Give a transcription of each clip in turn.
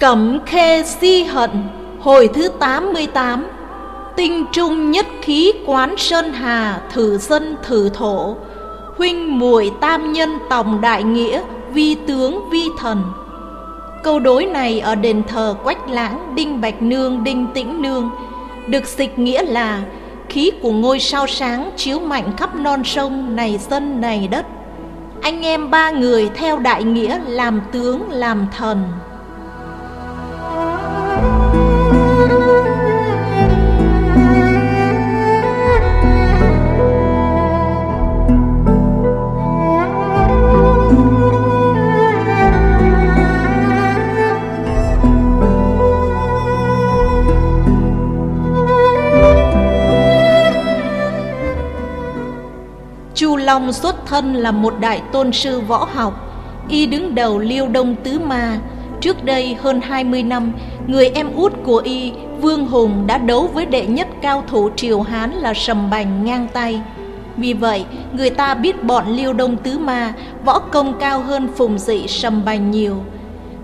Cẩm khê si hận Hồi thứ 88 Tinh trung nhất khí quán sơn hà Thử dân thử thổ Huynh muội tam nhân tòng đại nghĩa Vi tướng vi thần. Câu đối này ở đền thờ Quách Lãng, Đinh Bạch Nương, Đinh Tĩnh Nương Được dịch nghĩa là Khí của ngôi sao sáng chiếu mạnh khắp non sông này dân này đất. Anh em ba người theo đại nghĩa làm tướng làm thần. Long xuất thân là một đại tôn sư võ học, Y đứng đầu liêu đông tứ ma. Trước đây hơn 20 năm, Người em út của Y, Vương Hùng, đã đấu với đệ nhất cao thủ triều Hán là Sầm Bành ngang tay. Vì vậy, người ta biết bọn liêu đông tứ ma Võ công cao hơn phùng dị, Sầm Bành nhiều.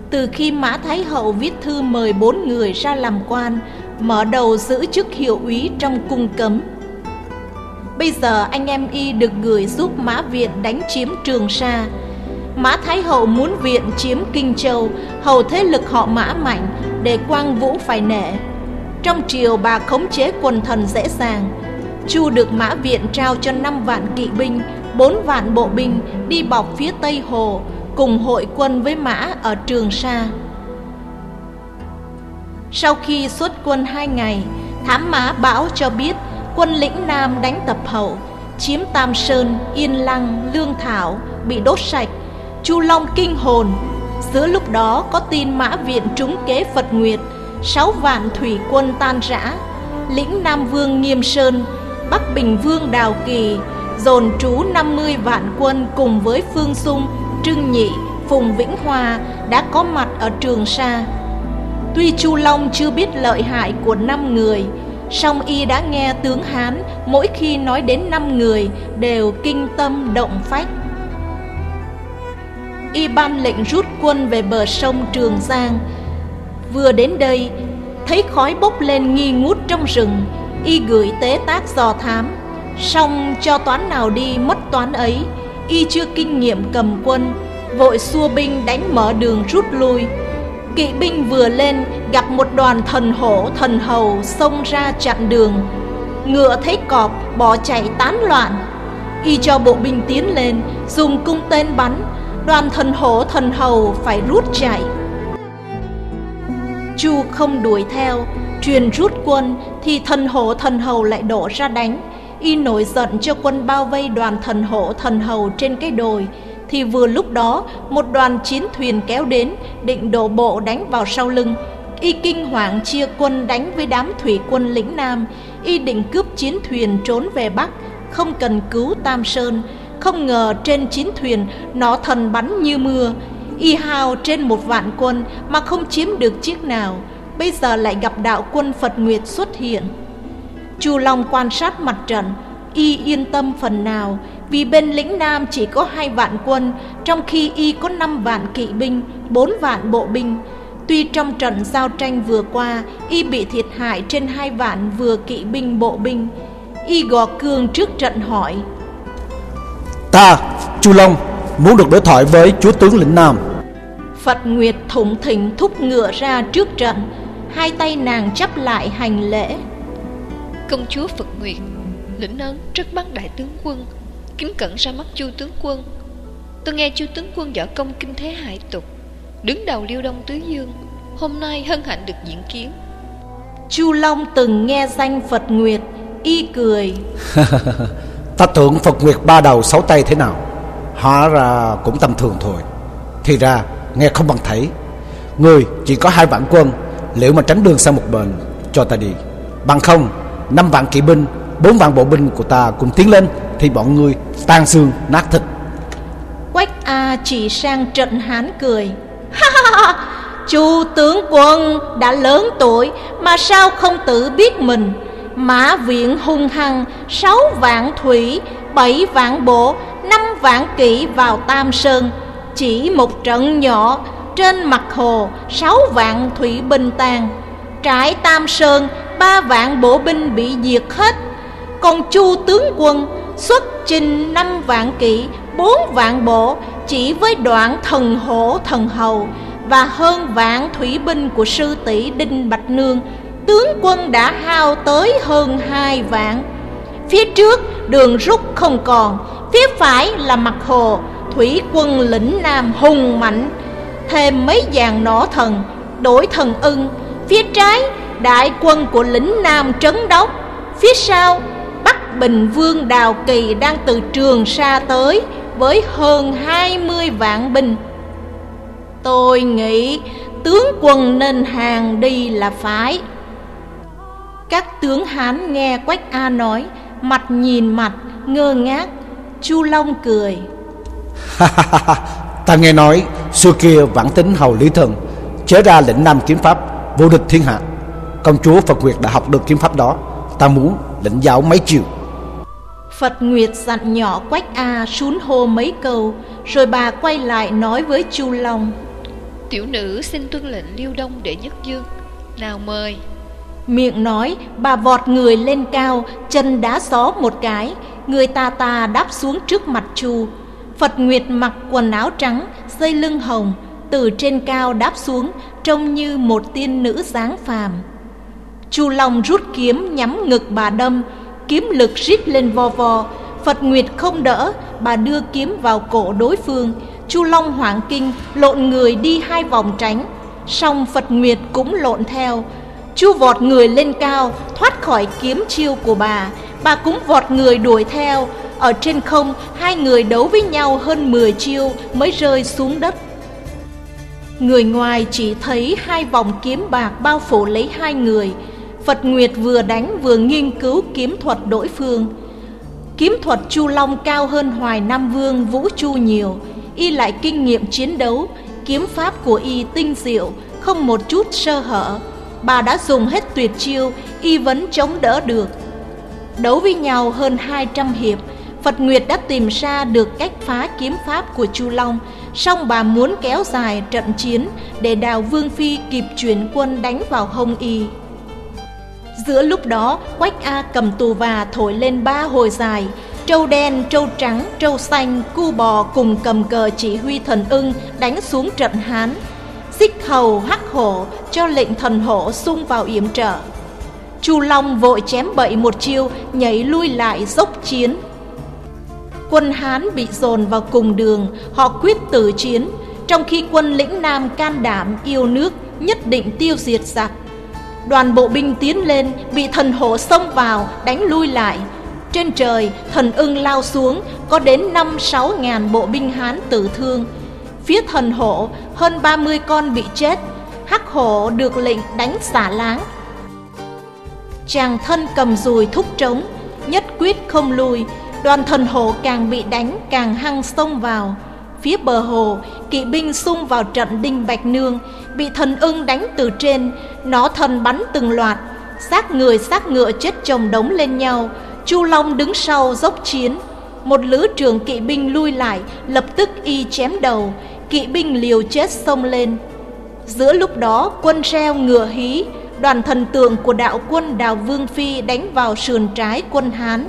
Từ khi Mã Thái Hậu viết thư mời bốn người ra làm quan, Mở đầu giữ chức hiệu úy trong cung cấm. Bây giờ anh em y được gửi giúp Mã Viện đánh chiếm Trường Sa. Mã Thái Hậu muốn Viện chiếm Kinh Châu, Hầu thế lực họ Mã mạnh Để Quang Vũ phải nể. Trong triều bà khống chế quần thần dễ dàng. Chu được Mã Viện trao cho 5 vạn kỵ binh 4 vạn bộ binh đi bọc phía Tây Hồ Cùng hội quân với Mã ở Trường Sa. Sau khi xuất quân hai ngày, Thám Mã báo cho biết quân lĩnh Nam đánh tập hậu, chiếm Tam Sơn, Yên Lăng, Lương Thảo, bị đốt sạch. Chu Long kinh hồn. Giữa lúc đó có tin Mã Viện trúng kế Phật Nguyệt, sáu vạn thủy quân tan rã. Lĩnh Nam Vương Nghiêm Sơn, Bắc Bình Vương Đào Kỳ, dồn trú 50 vạn quân cùng với Phương Dung, Trưng Nhị, Phùng Vĩnh Hòa đã có mặt ở Trường Sa. Tuy Chu Long chưa biết lợi hại của năm người, song y đã nghe tướng Hán mỗi khi nói đến năm người đều kinh tâm động phách. Y ban lệnh rút quân về bờ sông Trường Giang. Vừa đến đây, thấy khói bốc lên nghi ngút trong rừng, y gửi tế tác dò thám. Song cho toán nào đi mất toán ấy, y chưa kinh nghiệm cầm quân, vội xua binh đánh mở đường rút lui Kỵ binh vừa lên, gặp một đoàn thần hổ, thần hầu xông ra chặn đường. Ngựa thấy cọp, bỏ chạy tán loạn. Y cho bộ binh tiến lên, dùng cung tên bắn. Đoàn thần hổ, thần hầu phải rút chạy. Chu không đuổi theo, Truyền rút quân, thì thần hổ, thần hầu lại đổ ra đánh. Y nổi giận cho quân bao vây đoàn thần hổ, thần hầu trên cái đồi thì vừa lúc đó, một đoàn chiến thuyền kéo đến, định đổ bộ đánh vào sau lưng. Y kinh hoàng chia quân đánh với đám thủy quân lĩnh nam. Y định cướp chiến thuyền trốn về bắc, không cần cứu tam sơn. Không ngờ trên chiến thuyền, nó thần bắn như mưa. Y hao trên một vạn quân mà không chiếm được chiếc nào. Bây giờ lại gặp đạo quân phật nguyệt xuất hiện. Chu long quan sát mặt trận y yên tâm phần nào vì bên lĩnh Nam chỉ có hai vạn quân, trong khi y có năm vạn kỵ binh, bốn vạn bộ binh. Tuy trong trận giao tranh vừa qua, y bị thiệt hại trên hai vạn vừa kỵ binh bộ binh. Y gò cương trước trận hỏi. Ta, Chu Long, muốn được đối thoại với chúa tướng lĩnh Nam. Phật Nguyệt thủng thỉnh thúc ngựa ra trước trận, hai tay nàng chắp lại hành lễ. Công chúa Phật Nguyệt, lĩnh ơn trước mắt đại tướng quân kính cẩn ra mắt chu tướng quân. Tôi nghe chu tướng quân võ công kinh thế hải tục đứng đầu liêu đông tứ dương hôm nay hân hạnh được diễn kiến. Chu long từng nghe danh phật nguyệt y cười. Ta tưởng phật nguyệt ba đầu sáu tay thế nào? Hóa ra cũng tầm thường thôi. Thì ra nghe không bằng thấy. Người chỉ có hai vạn quân liệu mà tránh đường sang một bên cho ta đi. Bằng không năm vạn kỵ binh bốn vạn bộ binh của ta cùng tiến lên, thì bọn ngươi tan xương nát thịt. Quách a chỉ sang trận hán cười. Chu tướng quân đã lớn tuổi mà sao không tự biết mình? Mã viện hung hăng, sáu vạn thủy, bảy vạn bộ, năm vạn kỵ vào tam sơn. Chỉ một trận nhỏ, trên mặt hồ, sáu vạn thủy binh tàn trải tam sơn, ba vạn bộ binh bị diệt hết còn chu tướng quân xuất trình năm vạn kỵ, bốn vạn bộ, chỉ với đoạn thần hổ, thần hầu và hơn vạn thủy binh của sư tỷ đinh bạch nương. Tướng quân đã hao tới hơn hai vạn. Phía trước đường rút không còn, phía phải là mặt hồ, thủy quân lĩnh nam hùng mạnh. Thêm mấy dàn nỏ thần, đổi thần ưng. Phía trái, đại quân của lĩnh nam trấn đốc. Phía sau bình vương đào kỳ đang từ trường sa tới với hơn hai mươi vạn binh. Tôi nghĩ tướng quân nên hàng đi là phải. Các tướng hán nghe quách a nói, mặt nhìn mặt, ngơ ngác, chu long cười. Ta nghe nói, xưa kia vãn tính hầu lý thần chế ra lĩnh nam kiếm pháp, vô địch thiên hạ. Công chúa phật nguyệt đã học được kiếm pháp đó. Ta muốn lĩnh giáo mấy chiều. Phật Nguyệt dặn nhỏ Quách A xuống hô mấy câu Rồi bà quay lại nói với Chu Long. Tiểu nữ xin tuân lệnh liêu đông để nhất dương. Nào mời. Miệng nói bà vọt người lên cao Chân đá gió một cái. Người ta ta đáp xuống trước mặt Chu. Phật Nguyệt mặc quần áo trắng Dây lưng hồng Từ trên cao đáp xuống Trông như một tiên nữ dáng phàm. Chu Long rút kiếm nhắm ngực bà đâm Kiếm lực rít lên vo vo. Phật Nguyệt không đỡ, Bà đưa kiếm vào cổ đối phương. Chu Long hoảng kinh, Lộn người đi hai vòng tránh. Song Phật Nguyệt cũng lộn theo. Chu vọt người lên cao, Thoát khỏi kiếm chiêu của bà. Bà cũng vọt người đuổi theo. Ở trên không, Hai người đấu với nhau hơn 10 chiêu Mới rơi xuống đất. Người ngoài chỉ thấy hai vòng kiếm bạc bao phủ lấy hai người. Phật Nguyệt vừa đánh vừa nghiên cứu kiếm thuật đối phương. Kiếm thuật Chu Long cao hơn Hoài Nam Vương, Vũ Chu nhiều. Y lại kinh nghiệm chiến đấu, Kiếm pháp của Y tinh diệu, Không một chút sơ hở. Bà đã dùng hết tuyệt chiêu, Y vẫn chống đỡ được. Đấu với nhau hơn 200 hiệp, Phật Nguyệt đã tìm ra được cách phá kiếm pháp của Chu Long. Song bà muốn kéo dài trận chiến Để đào Vương Phi kịp chuyển quân đánh vào hông Y. Giữa lúc đó, Quách A cầm tù và thổi lên ba hồi dài. Trâu đen, trâu trắng, trâu xanh, cu bò cùng cầm cờ chỉ huy thần ưng đánh xuống trận Hán. Xích hầu hắc hổ cho lệnh thần hổ xung vào yểm trợ. Chu Long vội chém bậy một chiêu, nhảy lui lại dốc chiến. Quân Hán bị dồn vào cùng đường, họ quyết tử chiến, trong khi quân lĩnh Nam can đảm yêu nước, nhất định tiêu diệt giặc. Đoàn bộ binh tiến lên, Bị thần hổ xông vào, Đánh lui lại. Trên trời, thần ưng lao xuống, Có đến 5-6 ngàn bộ binh Hán tử thương. Phía thần hổ, Hơn 30 con bị chết. Hắc hổ được lệnh đánh xả láng. Chàng thân cầm dùi thúc trống, Nhất quyết không lùi Đoàn thần hổ càng bị đánh, Càng hăng xông vào. Phía bờ hồ, kỵ binh xung vào trận Đinh Bạch Nương, bị thần ưng đánh từ trên, nó thần bắn từng loạt, xác người xác ngựa chết chồng đống lên nhau, Chu Long đứng sau dốc chiến. Một lữ trường kỵ binh lui lại, lập tức y chém đầu, kỵ binh liều chết xông lên. Giữa lúc đó, quân reo ngựa hí, đoàn thần tượng của đạo quân Đào Vương Phi đánh vào sườn trái quân Hán.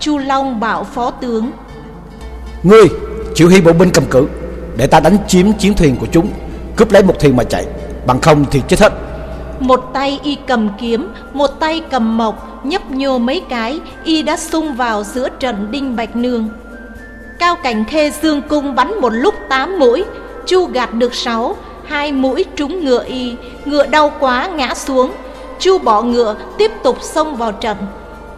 Chu Long bảo phó tướng: "Ngươi Chịu hy bộ binh cầm cự, Để ta đánh chiếm chiến thuyền của chúng. Cướp lấy một thuyền mà chạy, Bằng không thì chết hết. Một tay y cầm kiếm, Một tay cầm mộc, Nhấp nhô mấy cái, Y đã xung vào giữa trận Đinh Bạch Nương. Cao cảnh khê dương cung bắn một lúc tám mũi, Chu gạt được sáu, Hai mũi trúng ngựa y, Ngựa đau quá ngã xuống. Chu bỏ ngựa, tiếp tục xông vào trận.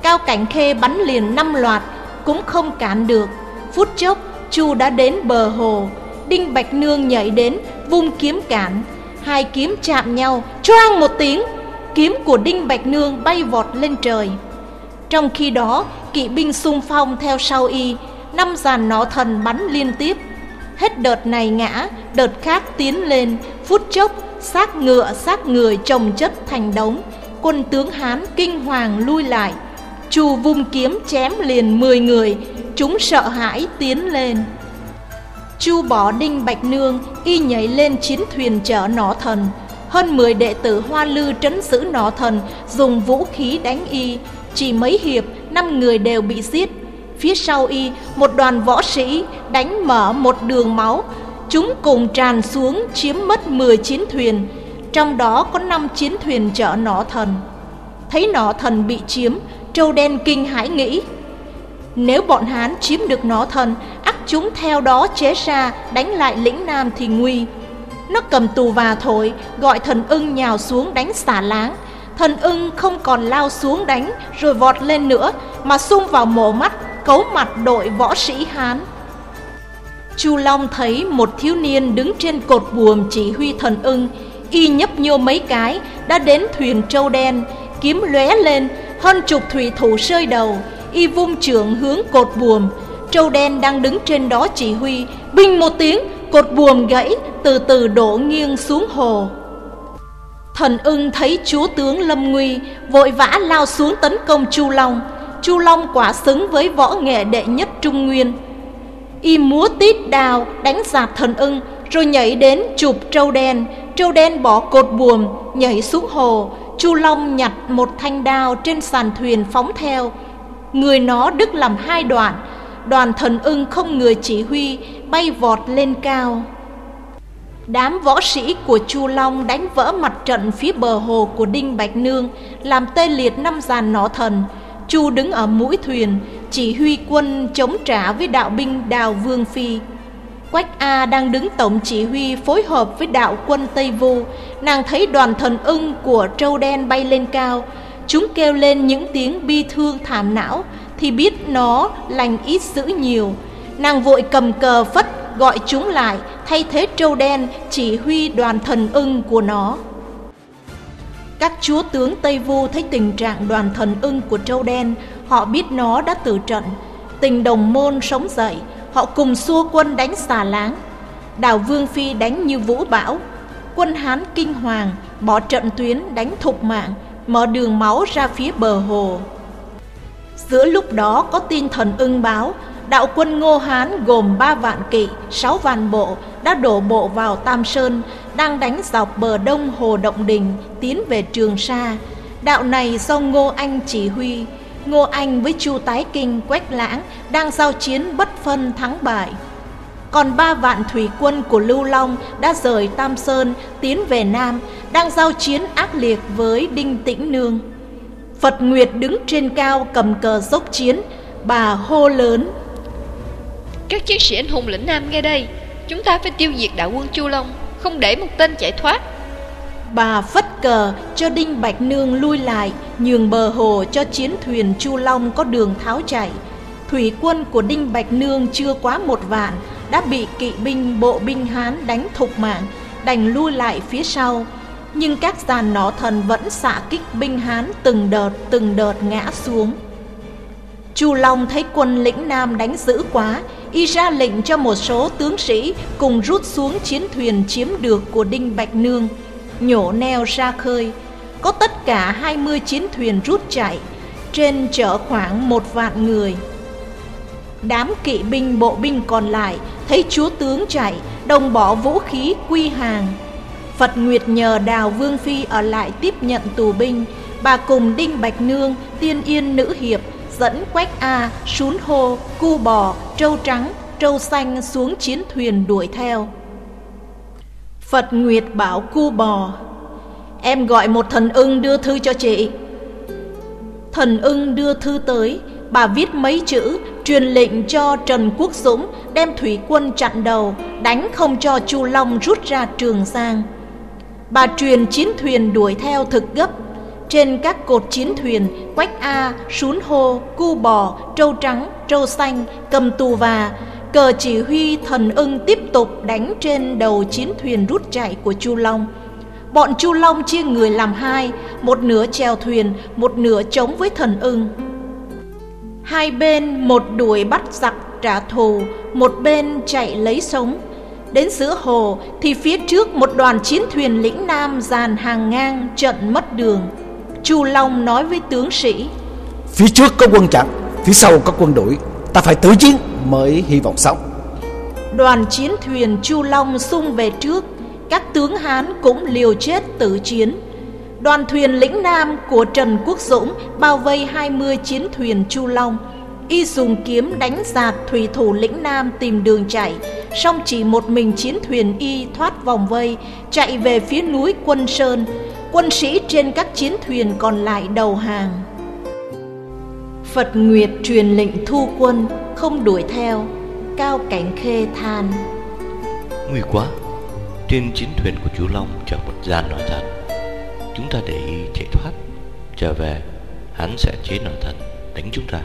Cao cảnh khê bắn liền năm loạt, Cũng không cản được. Phút chốc Chu đã đến bờ hồ. Đinh Bạch Nương nhảy đến, Vung kiếm cản. Hai kiếm chạm nhau, Choang một tiếng, Kiếm của Đinh Bạch Nương bay vọt lên trời. Trong khi đó, Kỵ binh xung phong theo sau y, Năm dàn nỏ thần bắn liên tiếp. Hết đợt này ngã, Đợt khác tiến lên, Phút chốc, xác ngựa, xác người chồng chất thành đống. Quân tướng Hán kinh hoàng lui lại. Chu vung kiếm chém liền 10 người Chúng sợ hãi tiến lên. Chu bỏ đinh bạch nương Y nhảy lên chiến thuyền chở nỏ thần. Hơn 10 đệ tử hoa lư trấn giữ nỏ thần, Dùng vũ khí đánh Y. Chỉ mấy hiệp, năm người đều bị giết. Phía sau Y, một đoàn võ sĩ Đánh mở một đường máu. Chúng cùng tràn xuống chiếm mất 10 chiến thuyền. Trong đó có 5 chiến thuyền chở nỏ thần. Thấy nỏ thần bị chiếm, Trâu đen kinh hãi nghĩ. Nếu bọn Hán chiếm được nó thần ắt chúng theo đó chế ra đánh lại lĩnh Nam thì nguy. Nó cầm tù và thổi, gọi thần ưng nhào xuống đánh xả láng. Thần ưng không còn lao xuống đánh rồi vọt lên nữa mà xung vào mổ mắt, cấu mặt đội võ sĩ Hán. Chu Long thấy một thiếu niên đứng trên cột buồm chỉ huy thần ưng, y nhấp nhô mấy cái đã đến thuyền trâu đen, kiếm lóe lên, hơn chục thủy thủ rơi đầu, y vung trưởng hướng cột buồm, Trâu đen đang đứng trên đó chỉ huy binh một tiếng Cột buồm gãy Từ từ đổ nghiêng xuống hồ. Thần ưng thấy chúa tướng Lâm Nguy Vội vã lao xuống tấn công Chu Long. Chu Long quả xứng với võ nghệ đệ nhất Trung Nguyên. Y múa tít đào đánh giạt thần ưng Rồi nhảy đến chụp trâu đen. Trâu đen bỏ cột buồm Nhảy xuống hồ. Chu Long nhặt một thanh đao trên sàn thuyền phóng theo. Người nó đứt làm hai đoạn. Đoàn thần ưng không người chỉ huy, bay vọt lên cao. Đám võ sĩ của chu long đánh vỡ mặt trận phía bờ hồ của đinh bạch nương, làm tê liệt năm dàn nỏ thần. Chu đứng ở mũi thuyền, chỉ huy quân chống trả với đạo binh đào vương phi. Quách a đang đứng tổng chỉ huy phối hợp với đạo quân tây vu. Nàng thấy đoàn thần ưng của trâu đen bay lên cao chúng kêu lên những tiếng bi thương thảm não thì biết nó lành ít dữ nhiều. Nàng vội cầm cờ phất gọi chúng lại thay thế trâu đen chỉ huy đoàn thần ưng của nó. Các chúa tướng Tây Vu thấy tình trạng đoàn thần ưng của trâu đen, họ biết nó đã tử trận. Tình đồng môn sống dậy, họ cùng xua quân đánh xà láng. Đào Vương Phi đánh như vũ bão, quân Hán kinh hoàng, bỏ trận tuyến đánh thục mạng, mở đường máu ra phía bờ hồ. Giữa lúc đó có tin thần ưng báo Đạo quân Ngô Hán gồm 3 vạn kỵ, 6 vạn bộ đã đổ bộ vào Tam Sơn, đang đánh dọc bờ đông Hồ Động Đình, tiến về Trường Sa. Đạo này do Ngô Anh chỉ huy, Ngô Anh với Chu Tái Kinh, Quách Lãng đang giao chiến bất phân thắng bại. Còn ba vạn thủy quân của Lưu Long đã rời Tam Sơn tiến về Nam, đang giao chiến ác liệt với Đinh Tĩnh Nương. Phật Nguyệt đứng trên cao cầm cờ dốc chiến Bà hô lớn. Các chiến sĩ anh hùng lĩnh Nam nghe đây Chúng ta phải tiêu diệt đạo quân Chu Long Không để một tên chạy thoát. Bà phất cờ cho Đinh Bạch Nương lui lại Nhường bờ hồ cho chiến thuyền Chu Long có đường tháo chạy. Thủy quân của Đinh Bạch Nương chưa quá một vạn đã bị kỵ binh bộ binh Hán đánh thục mạng Đành lui lại phía sau nhưng các giàn nỏ thần vẫn xạ kích binh Hán từng đợt từng đợt ngã xuống. Chu Long thấy quân lĩnh Nam đánh dữ quá, y ra lệnh cho một số tướng sĩ cùng rút xuống chiến thuyền chiếm được của Đinh Bạch Nương, nhổ neo ra khơi. Có tất cả 20 chiến thuyền rút chạy, trên chở khoảng một vạn người. Đám kỵ binh bộ binh còn lại thấy chúa tướng chạy, đồng bỏ vũ khí quy hàng, Phật Nguyệt nhờ Đào Vương Phi ở lại tiếp nhận tù binh, bà cùng Đinh Bạch Nương, Tiên Yên Nữ Hiệp, dẫn Quách A, Sún Hô, Cu Bò, Trâu Trắng, Trâu Xanh xuống chiến thuyền đuổi theo. Phật Nguyệt bảo Cu Bò, em gọi một thần ưng đưa thư cho chị. Thần ưng đưa thư tới, bà viết mấy chữ, truyền lệnh cho Trần Quốc Dũng đem thủy quân chặn đầu, đánh không cho Chu Long rút ra Trường Giang. Bà truyền chiến thuyền đuổi theo thực gấp. Trên các cột chiến thuyền Quách A, Sún Hô, Cu Bò, Trâu Trắng, Trâu Xanh, Cầm Tù Và Cờ chỉ huy thần ưng tiếp tục đánh trên đầu chiến thuyền rút chạy của Chu Long. Bọn Chu Long chia người làm hai Một nửa chèo thuyền, một nửa chống với thần ưng. Hai bên một đuổi bắt giặc trả thù Một bên chạy lấy sống Đến giữa hồ thì phía trước một đoàn chiến thuyền lĩnh Nam dàn hàng ngang trận mất đường. Chu Long nói với tướng sĩ: Phía trước có quân chặn, phía sau có quân đuổi, ta phải tử chiến mới hy vọng sống. Đoàn chiến thuyền Chu Long xung về trước, các tướng Hán cũng liều chết tử chiến. Đoàn thuyền lĩnh Nam của Trần Quốc Dũng bao vây 20 chiến thuyền Chu Long. Y dùng kiếm đánh giạt thủy thủ lĩnh Nam tìm đường chạy, song chỉ một mình chiến thuyền Y thoát vòng vây, chạy về phía núi Quân Sơn. Quân sĩ trên các chiến thuyền còn lại đầu hàng. Phật Nguyệt truyền lệnh thu quân, không đuổi theo. Cao Cảnh Khê than. Nguy quá, trên chiến thuyền của chú Long chẳng một gian nói thật. Chúng ta để y chạy thoát, trở về, hắn sẽ chế nỏ thần đánh chúng ta,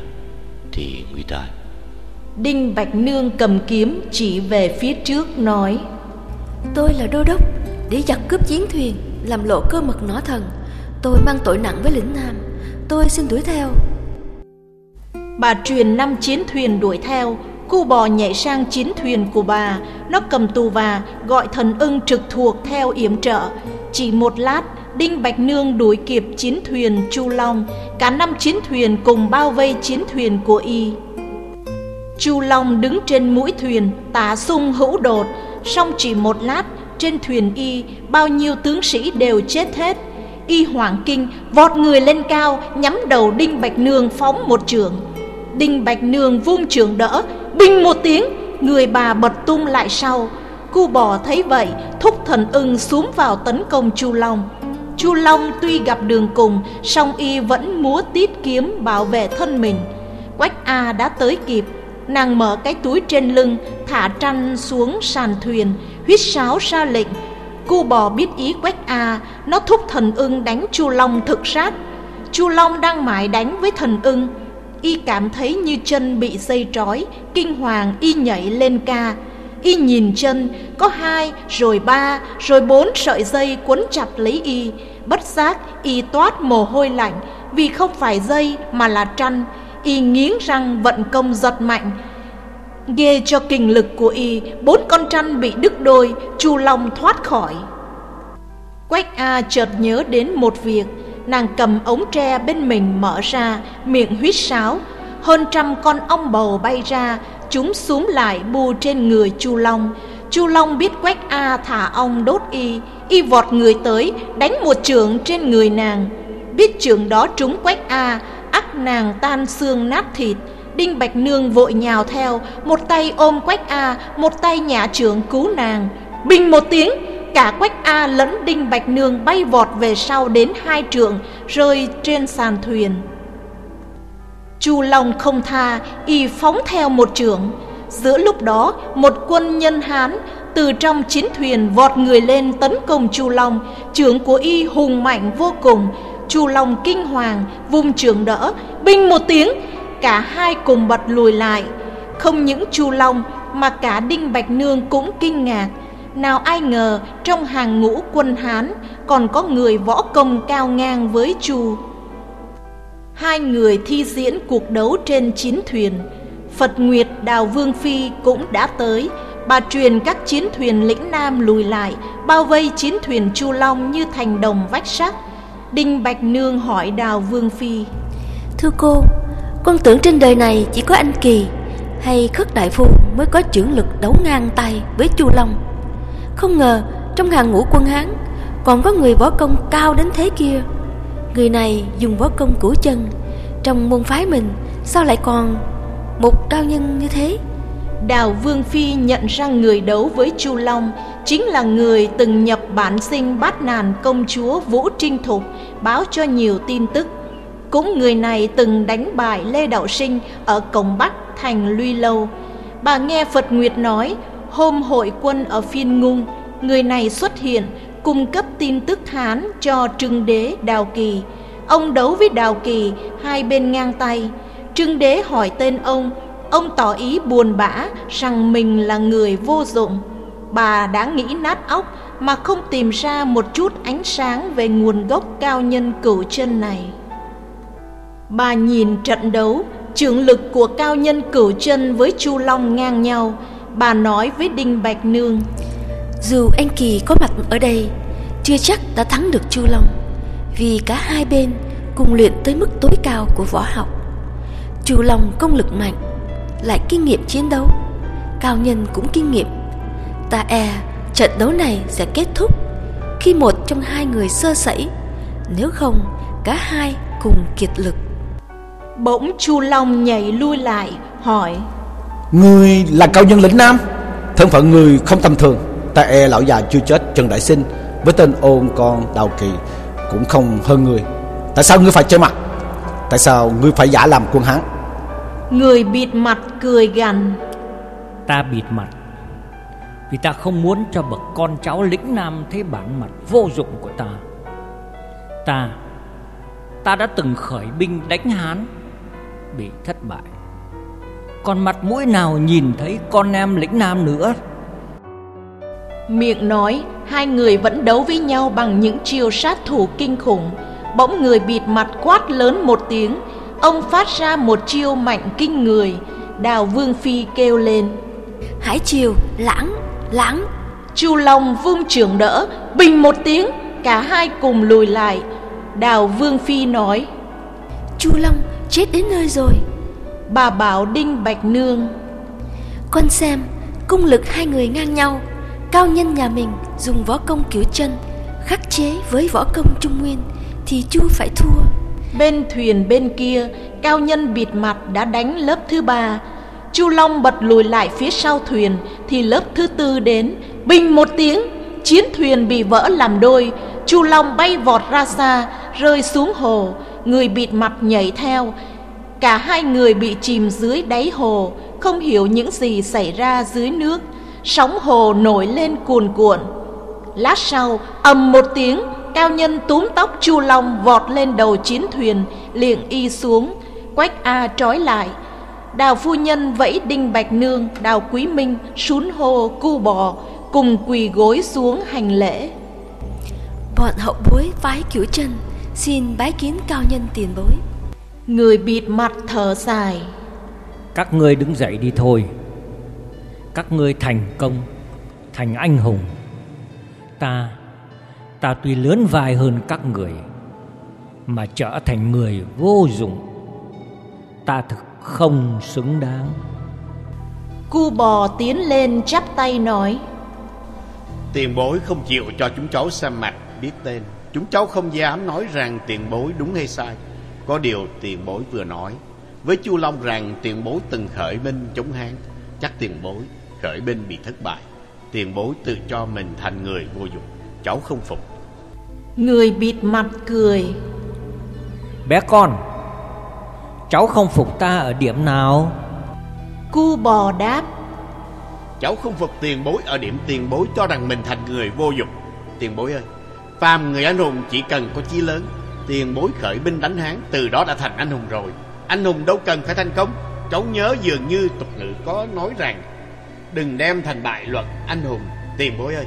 thì nguy tai. Đinh Bạch Nương cầm kiếm chỉ về phía trước nói Tôi là đô đốc để giặc cướp chiến thuyền Làm lộ cơ mật nỏ thần. Tôi mang tội nặng với lĩnh Nam. Tôi xin đuổi theo. Bà truyền năm chiến thuyền đuổi theo Cu bò nhảy sang chiến thuyền của bà. Nó cầm tù và gọi thần ưng trực thuộc theo yểm trợ. Chỉ một lát Đinh Bạch Nương đuổi kịp chiến thuyền Chu Long. Cả năm chiến thuyền cùng bao vây chiến thuyền của y. Chu Long đứng trên mũi thuyền, tả sung hữu đột. Song chỉ một lát, trên thuyền y, Bao nhiêu tướng sĩ đều chết hết. Y hoảng kinh, vọt người lên cao, Nhắm đầu Đinh Bạch Nương phóng một trường. Đinh Bạch Nương vung trường đỡ Bình một tiếng, Người bà bật tung lại sau. Cu bò thấy vậy, Thúc thần ưng xuống vào tấn công Chu Long. Chu Long tuy gặp đường cùng, song y vẫn múa tít kiếm bảo vệ thân mình. Quách A đã tới kịp. Nàng mở cái túi trên lưng, Thả tranh xuống sàn thuyền, Huyết sáo ra lệnh. Cu bò biết ý Quách A, Nó thúc thần ưng đánh Chu Long thực sát. Chu Long đang mãi đánh với thần ưng. Y cảm thấy như chân bị dây trói, Kinh hoàng y nhảy lên ca. Y nhìn chân, Có hai, rồi ba, rồi bốn sợi dây quấn chặt lấy y. Bất giác, y toát mồ hôi lạnh, Vì không phải dây mà là trăn. Y nghiến răng vận công giật mạnh. Ghê cho kinh lực của y, Bốn con trăn bị đứt đôi, Chu Long thoát khỏi. Quách A chợt nhớ đến một việc. Nàng cầm ống tre bên mình mở ra, Miệng huýt sáo. Hơn trăm con ong bầu bay ra Chúng xuống lại bu trên người Chu Long. Chu Long biết Quách A thả ong đốt y Y vọt người tới, Đánh một trường trên người nàng. Biết trường đó trúng Quách A, ắt nàng tan xương nát thịt. Đinh Bạch Nương vội nhào theo, Một tay ôm Quách A, Một tay nhả trưởng cứu nàng. Bình một tiếng, Cả Quách A lẫn Đinh Bạch Nương bay vọt về sau đến hai trượng Rơi trên sàn thuyền. Chu Long không tha Y phóng theo một trưởng Giữa lúc đó Một quân nhân Hán từ trong chiến thuyền vọt người lên tấn công Chu Long, trưởng của y hùng mạnh vô cùng. Chu Long kinh hoàng, vung trường đỡ, binh một tiếng, cả hai cùng bật lùi lại. Không những Chu Long mà cả Đinh Bạch Nương cũng kinh ngạc. Nào ai ngờ trong hàng ngũ quân Hán còn có người võ công cao ngang với Chu. Hai người thi diễn cuộc đấu trên chiến thuyền. Phật Nguyệt Đào Vương Phi cũng đã tới. Bà truyền các chiến thuyền lĩnh Nam lùi lại, bao vây chiến thuyền Chu Long như thành đồng vách sắt. Đinh Bạch Nương hỏi Đào Vương Phi Thưa cô, con tưởng trên đời này chỉ có anh Kỳ hay Khất Đại Phu mới có trưởng lực đấu ngang tay với Chu Long. Không ngờ trong hàng ngũ quân Hán còn có người võ công cao đến thế kia. Người này dùng võ công cửu chân, trong môn phái mình sao lại còn một cao nhân như thế? Đào Vương Phi nhận ra người đấu với Chu Long chính là người từng nhập bản sinh bát nàn công chúa Vũ Trinh Thục báo cho nhiều tin tức. Cũng người này từng đánh bại Lê Đạo Sinh ở Cổng Bắc thành Luy Lâu. Bà nghe Phật Nguyệt nói hôm hội quân ở phiên ngung, người này xuất hiện cung cấp tin tức Hán cho Trưng Đế Đào Kỳ. Ông đấu với Đào Kỳ, hai bên ngang tay. Trưng Đế hỏi tên ông, ông tỏ ý buồn bã rằng mình là người vô dụng. Bà đã nghĩ nát óc mà không tìm ra một chút ánh sáng về nguồn gốc cao nhân cửu chân này. Bà nhìn trận đấu, trưởng lực của cao nhân cửu chân với Chu Long ngang nhau. Bà nói với Đinh Bạch Nương dù anh Kỳ có mặt ở đây Chưa chắc đã thắng được Chu Long Vì cả hai bên cùng luyện tới mức tối cao của võ học. Chu Long công lực mạnh Lại kinh nghiệm chiến đấu Cao Nhân cũng kinh nghiệm. Ta e trận đấu này sẽ kết thúc Khi một trong hai người sơ sẩy Nếu không cả hai cùng kiệt lực. Bỗng Chu Long nhảy lui lại hỏi Người là cao nhân lĩnh nam Thân phận người không tầm thường Ta e lão già chưa chết Trần Đại Sinh Với tên ôn con Đào Kỳ Cũng không hơn người. Tại sao ngươi phải che mặt? Tại sao ngươi phải giả làm quân Hán? Người bịt mặt cười gằn. Ta bịt mặt Vì ta không muốn cho bậc con cháu lĩnh nam Thấy bản mặt vô dụng của ta. Ta Ta đã từng khởi binh đánh Hán Bị thất bại. Còn mặt mũi nào nhìn thấy con em lĩnh nam nữa Miệng nói Hai người vẫn đấu với nhau bằng những chiêu sát thủ kinh khủng. Bỗng người bịt mặt quát lớn một tiếng Ông phát ra một chiêu mạnh kinh người. Đào Vương Phi kêu lên. Hải chiều lãng lãng. Chu Long vung trường đỡ Bình một tiếng Cả hai cùng lùi lại. Đào Vương Phi nói Chu Long chết đến nơi rồi. Bà bảo Đinh Bạch Nương Con xem Cung lực hai người ngang nhau Cao nhân nhà mình dùng võ công kiểu chân, Khắc chế với võ công trung nguyên Thì Chu phải thua. Bên thuyền bên kia, Cao nhân bịt mặt đã đánh lớp thứ ba. Chu Long bật lùi lại phía sau thuyền Thì lớp thứ tư đến. Bình một tiếng, Chiến thuyền bị vỡ làm đôi. Chu Long bay vọt ra xa, Rơi xuống hồ. Người bịt mặt nhảy theo. Cả hai người bị chìm dưới đáy hồ. Không hiểu những gì xảy ra dưới nước. Sóng hồ nổi lên cuồn cuộn. Lát sau ầm một tiếng Cao nhân túm tóc Chu Long vọt lên đầu chiến thuyền liền y xuống. Quách A trói lại. Đào phu nhân vẫy đinh bạch nương Đào quý minh sún hô cu bò Cùng quỳ gối xuống hành lễ. Bọn hậu bối vái kiểu chân Xin bái kiến cao nhân tiền bối. Người bịt mặt thở dài. Các ngươi đứng dậy đi thôi Các ngươi thành công Thành anh hùng. Ta Ta tuy lớn vai hơn các người Mà trở thành người vô dụng. Ta thực không xứng đáng. Cu bò tiến lên chắp tay nói Tiền bối không chịu cho chúng cháu xem mặt biết tên. Chúng cháu không dám nói rằng tiền bối đúng hay sai. Có điều tiền bối vừa nói Với Chu Long rằng tiền bối từng khởi binh chống Hán Chắc tiền bối khởi binh bị thất bại Tiền bối tự cho mình thành người vô dụng Cháu không phục. Người bịt mặt cười Bé con Cháu không phục ta ở điểm nào? Cu bò đáp Cháu không phục tiền bối ở điểm tiền bối cho rằng mình thành người vô dụng. Tiền bối ơi Phàm người anh hùng chỉ cần có chí lớn Tiền bối khởi binh đánh Hán Từ đó đã thành anh hùng rồi. Anh hùng đâu cần phải thành công Cháu nhớ dường như tục ngữ có nói rằng Đừng đem thành bại luật anh hùng. Tiền bối ơi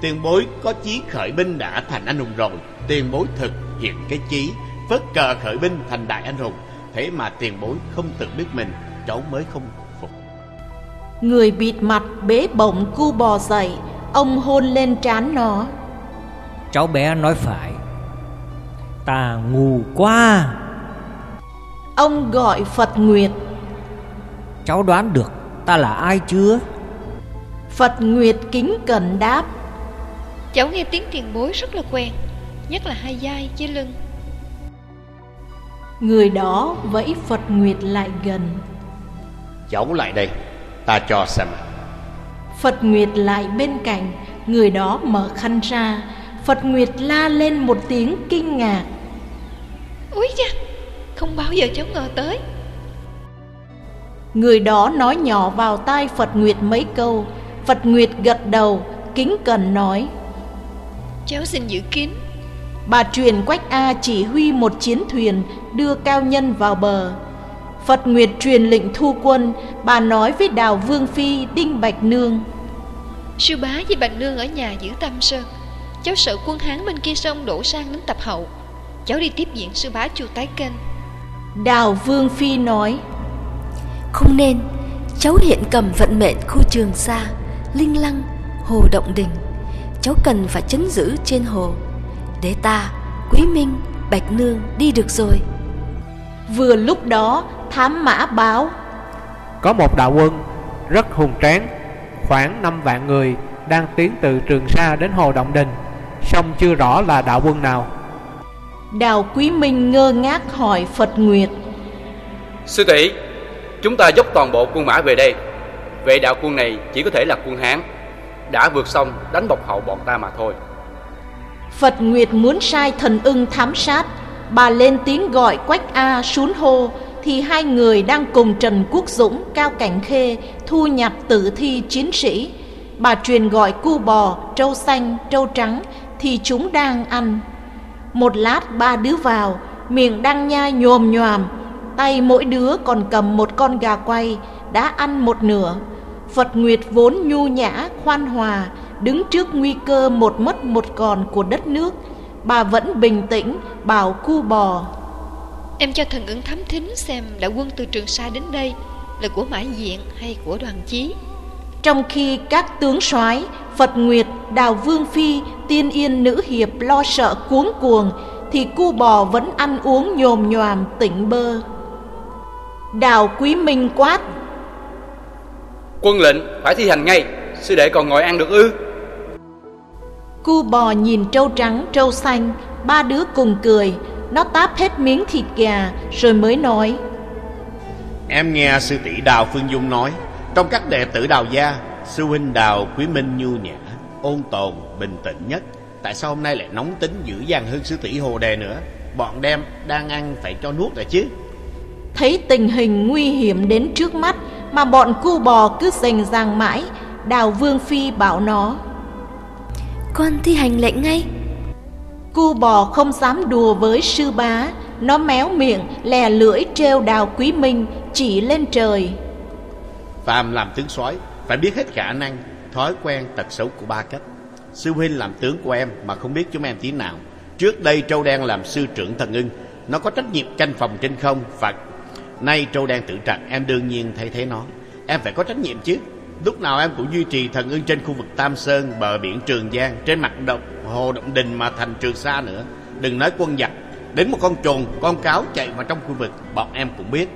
Tiền bối có chí khởi binh đã thành anh hùng rồi. Tiền bối thực hiện cái chí Phất cờ khởi binh thành đại anh hùng. Thế mà tiền bối không tự biết mình Cháu mới không phục. Người bịt mặt bế bổng cu bò dậy Ông hôn lên trán nó. Cháu bé nói phải Ta ngu quá. Ông gọi Phật Nguyệt Cháu đoán được ta là ai chưa Phật Nguyệt kính cẩn đáp. Cháu nghe tiếng tiền bối rất là quen Nhất là hai vai với lưng. Người đó vẫy Phật Nguyệt lại gần. Cháu lại đây Ta cho xem. Phật Nguyệt lại bên cạnh Người đó mở khăn ra. Phật Nguyệt la lên một tiếng kinh ngạc. Úi da Không bao giờ cháu ngờ tới. Người đó nói nhỏ vào tai Phật Nguyệt mấy câu Phật Nguyệt gật đầu Kính cần nói. Cháu xin giữ kín. Bà truyền Quách A chỉ huy một chiến thuyền Đưa cao nhân vào bờ. Phật Nguyệt truyền lệnh thu quân Bà nói với Đào Vương Phi Đinh Bạch Nương. Sư bá với Bạch Nương ở nhà giữ Tam Sơn. Cháu sợ quân Hán bên kia sông đổ sang đến tập hậu. Cháu đi tiếp diện sư bá chu tái kênh. Đào Vương Phi nói Không nên Cháu hiện cầm vận mệnh khu trường xa Linh lăng Hồ Động Đình. Cháu cần phải chấn giữ trên hồ. Để ta Quý Minh Bạch Nương đi được rồi. Vừa lúc đó thám mã báo. Có một đạo quân rất hùng tráng khoảng 5 vạn người đang tiến từ Trường Sa đến Hồ Động Đình, song chưa rõ là đạo quân nào. Đào Quý Minh ngơ ngác hỏi Phật Nguyệt. Sư tỷ Chúng ta dốc toàn bộ quân mã về đây Vệ đạo quân này chỉ có thể là quân Hán. Đã vượt xong đánh bọc hậu bọn ta mà thôi. Phật Nguyệt muốn sai thần ưng thám sát. Bà lên tiếng gọi Quách A xuống hô Thì hai người đang cùng Trần Quốc Dũng, Cao Cảnh Khê Thu nhặt tử thi chiến sĩ. Bà truyền gọi cu bò, trâu xanh, trâu trắng Thì chúng đang ăn. Một lát ba đứa vào Miệng đang nhai nhồm nhòm. Tay mỗi đứa còn cầm một con gà quay Đã ăn một nửa. Phật Nguyệt vốn nhu nhã, khoan hòa Đứng trước nguy cơ một mất một còn của đất nước. Bà vẫn bình tĩnh bảo cu bò. Em cho thần ứng thám thính xem đã quân từ Trường Sa đến đây Là của Mã Diện hay của đoàn chí? Trong khi các tướng soái Phật Nguyệt, Đào Vương Phi, Tiên Yên Nữ Hiệp lo sợ cuống cuồng Thì cu bò vẫn ăn uống nhồm nhòm tỉnh bơ. Đào Quý Minh quát Quân lệnh phải thi hành ngay Sư đệ còn ngồi ăn được ư? Cu bò nhìn trâu trắng trâu xanh Ba đứa cùng cười. Nó táp hết miếng thịt gà Rồi mới nói. Em nghe sư tỷ Đào Phương Dung nói Trong các đệ tử Đào Gia Sư huynh Đào Quý Minh nhu nhã Ôn tồn, bình tĩnh nhất. Tại sao hôm nay lại nóng tính dữ dằn hơn sư tỷ Hồ Đề nữa? Bọn đem đang ăn phải cho nuốt rồi chứ. Thấy tình hình nguy hiểm đến trước mắt Mà bọn cu bò cứ rành ràng mãi Đào Vương Phi bảo nó. Con thi hành lệnh ngay. Cu bò không dám đùa với sư bá Nó méo miệng lè lưỡi treo đào quý minh Chỉ lên trời. Phàm làm tướng soái phải biết hết khả năng thói quen tật xấu của ba cách. Sư huynh làm tướng của em mà không biết chúng em tí nào. Trước đây trâu đen làm sư trưởng thần ưng nó có trách nhiệm canh phòng trên không và nay trâu đang tự trạch em đương nhiên thay thế nó. Em phải có trách nhiệm chứ. Lúc nào em cũng duy trì thần ưng trên khu vực tam sơn, bờ biển trường giang, trên mặt động hồ động đình mà thành trường sa nữa. Đừng nói quân giặc, đến một con trồn, con cáo chạy vào trong khu vực, bọn em cũng biết.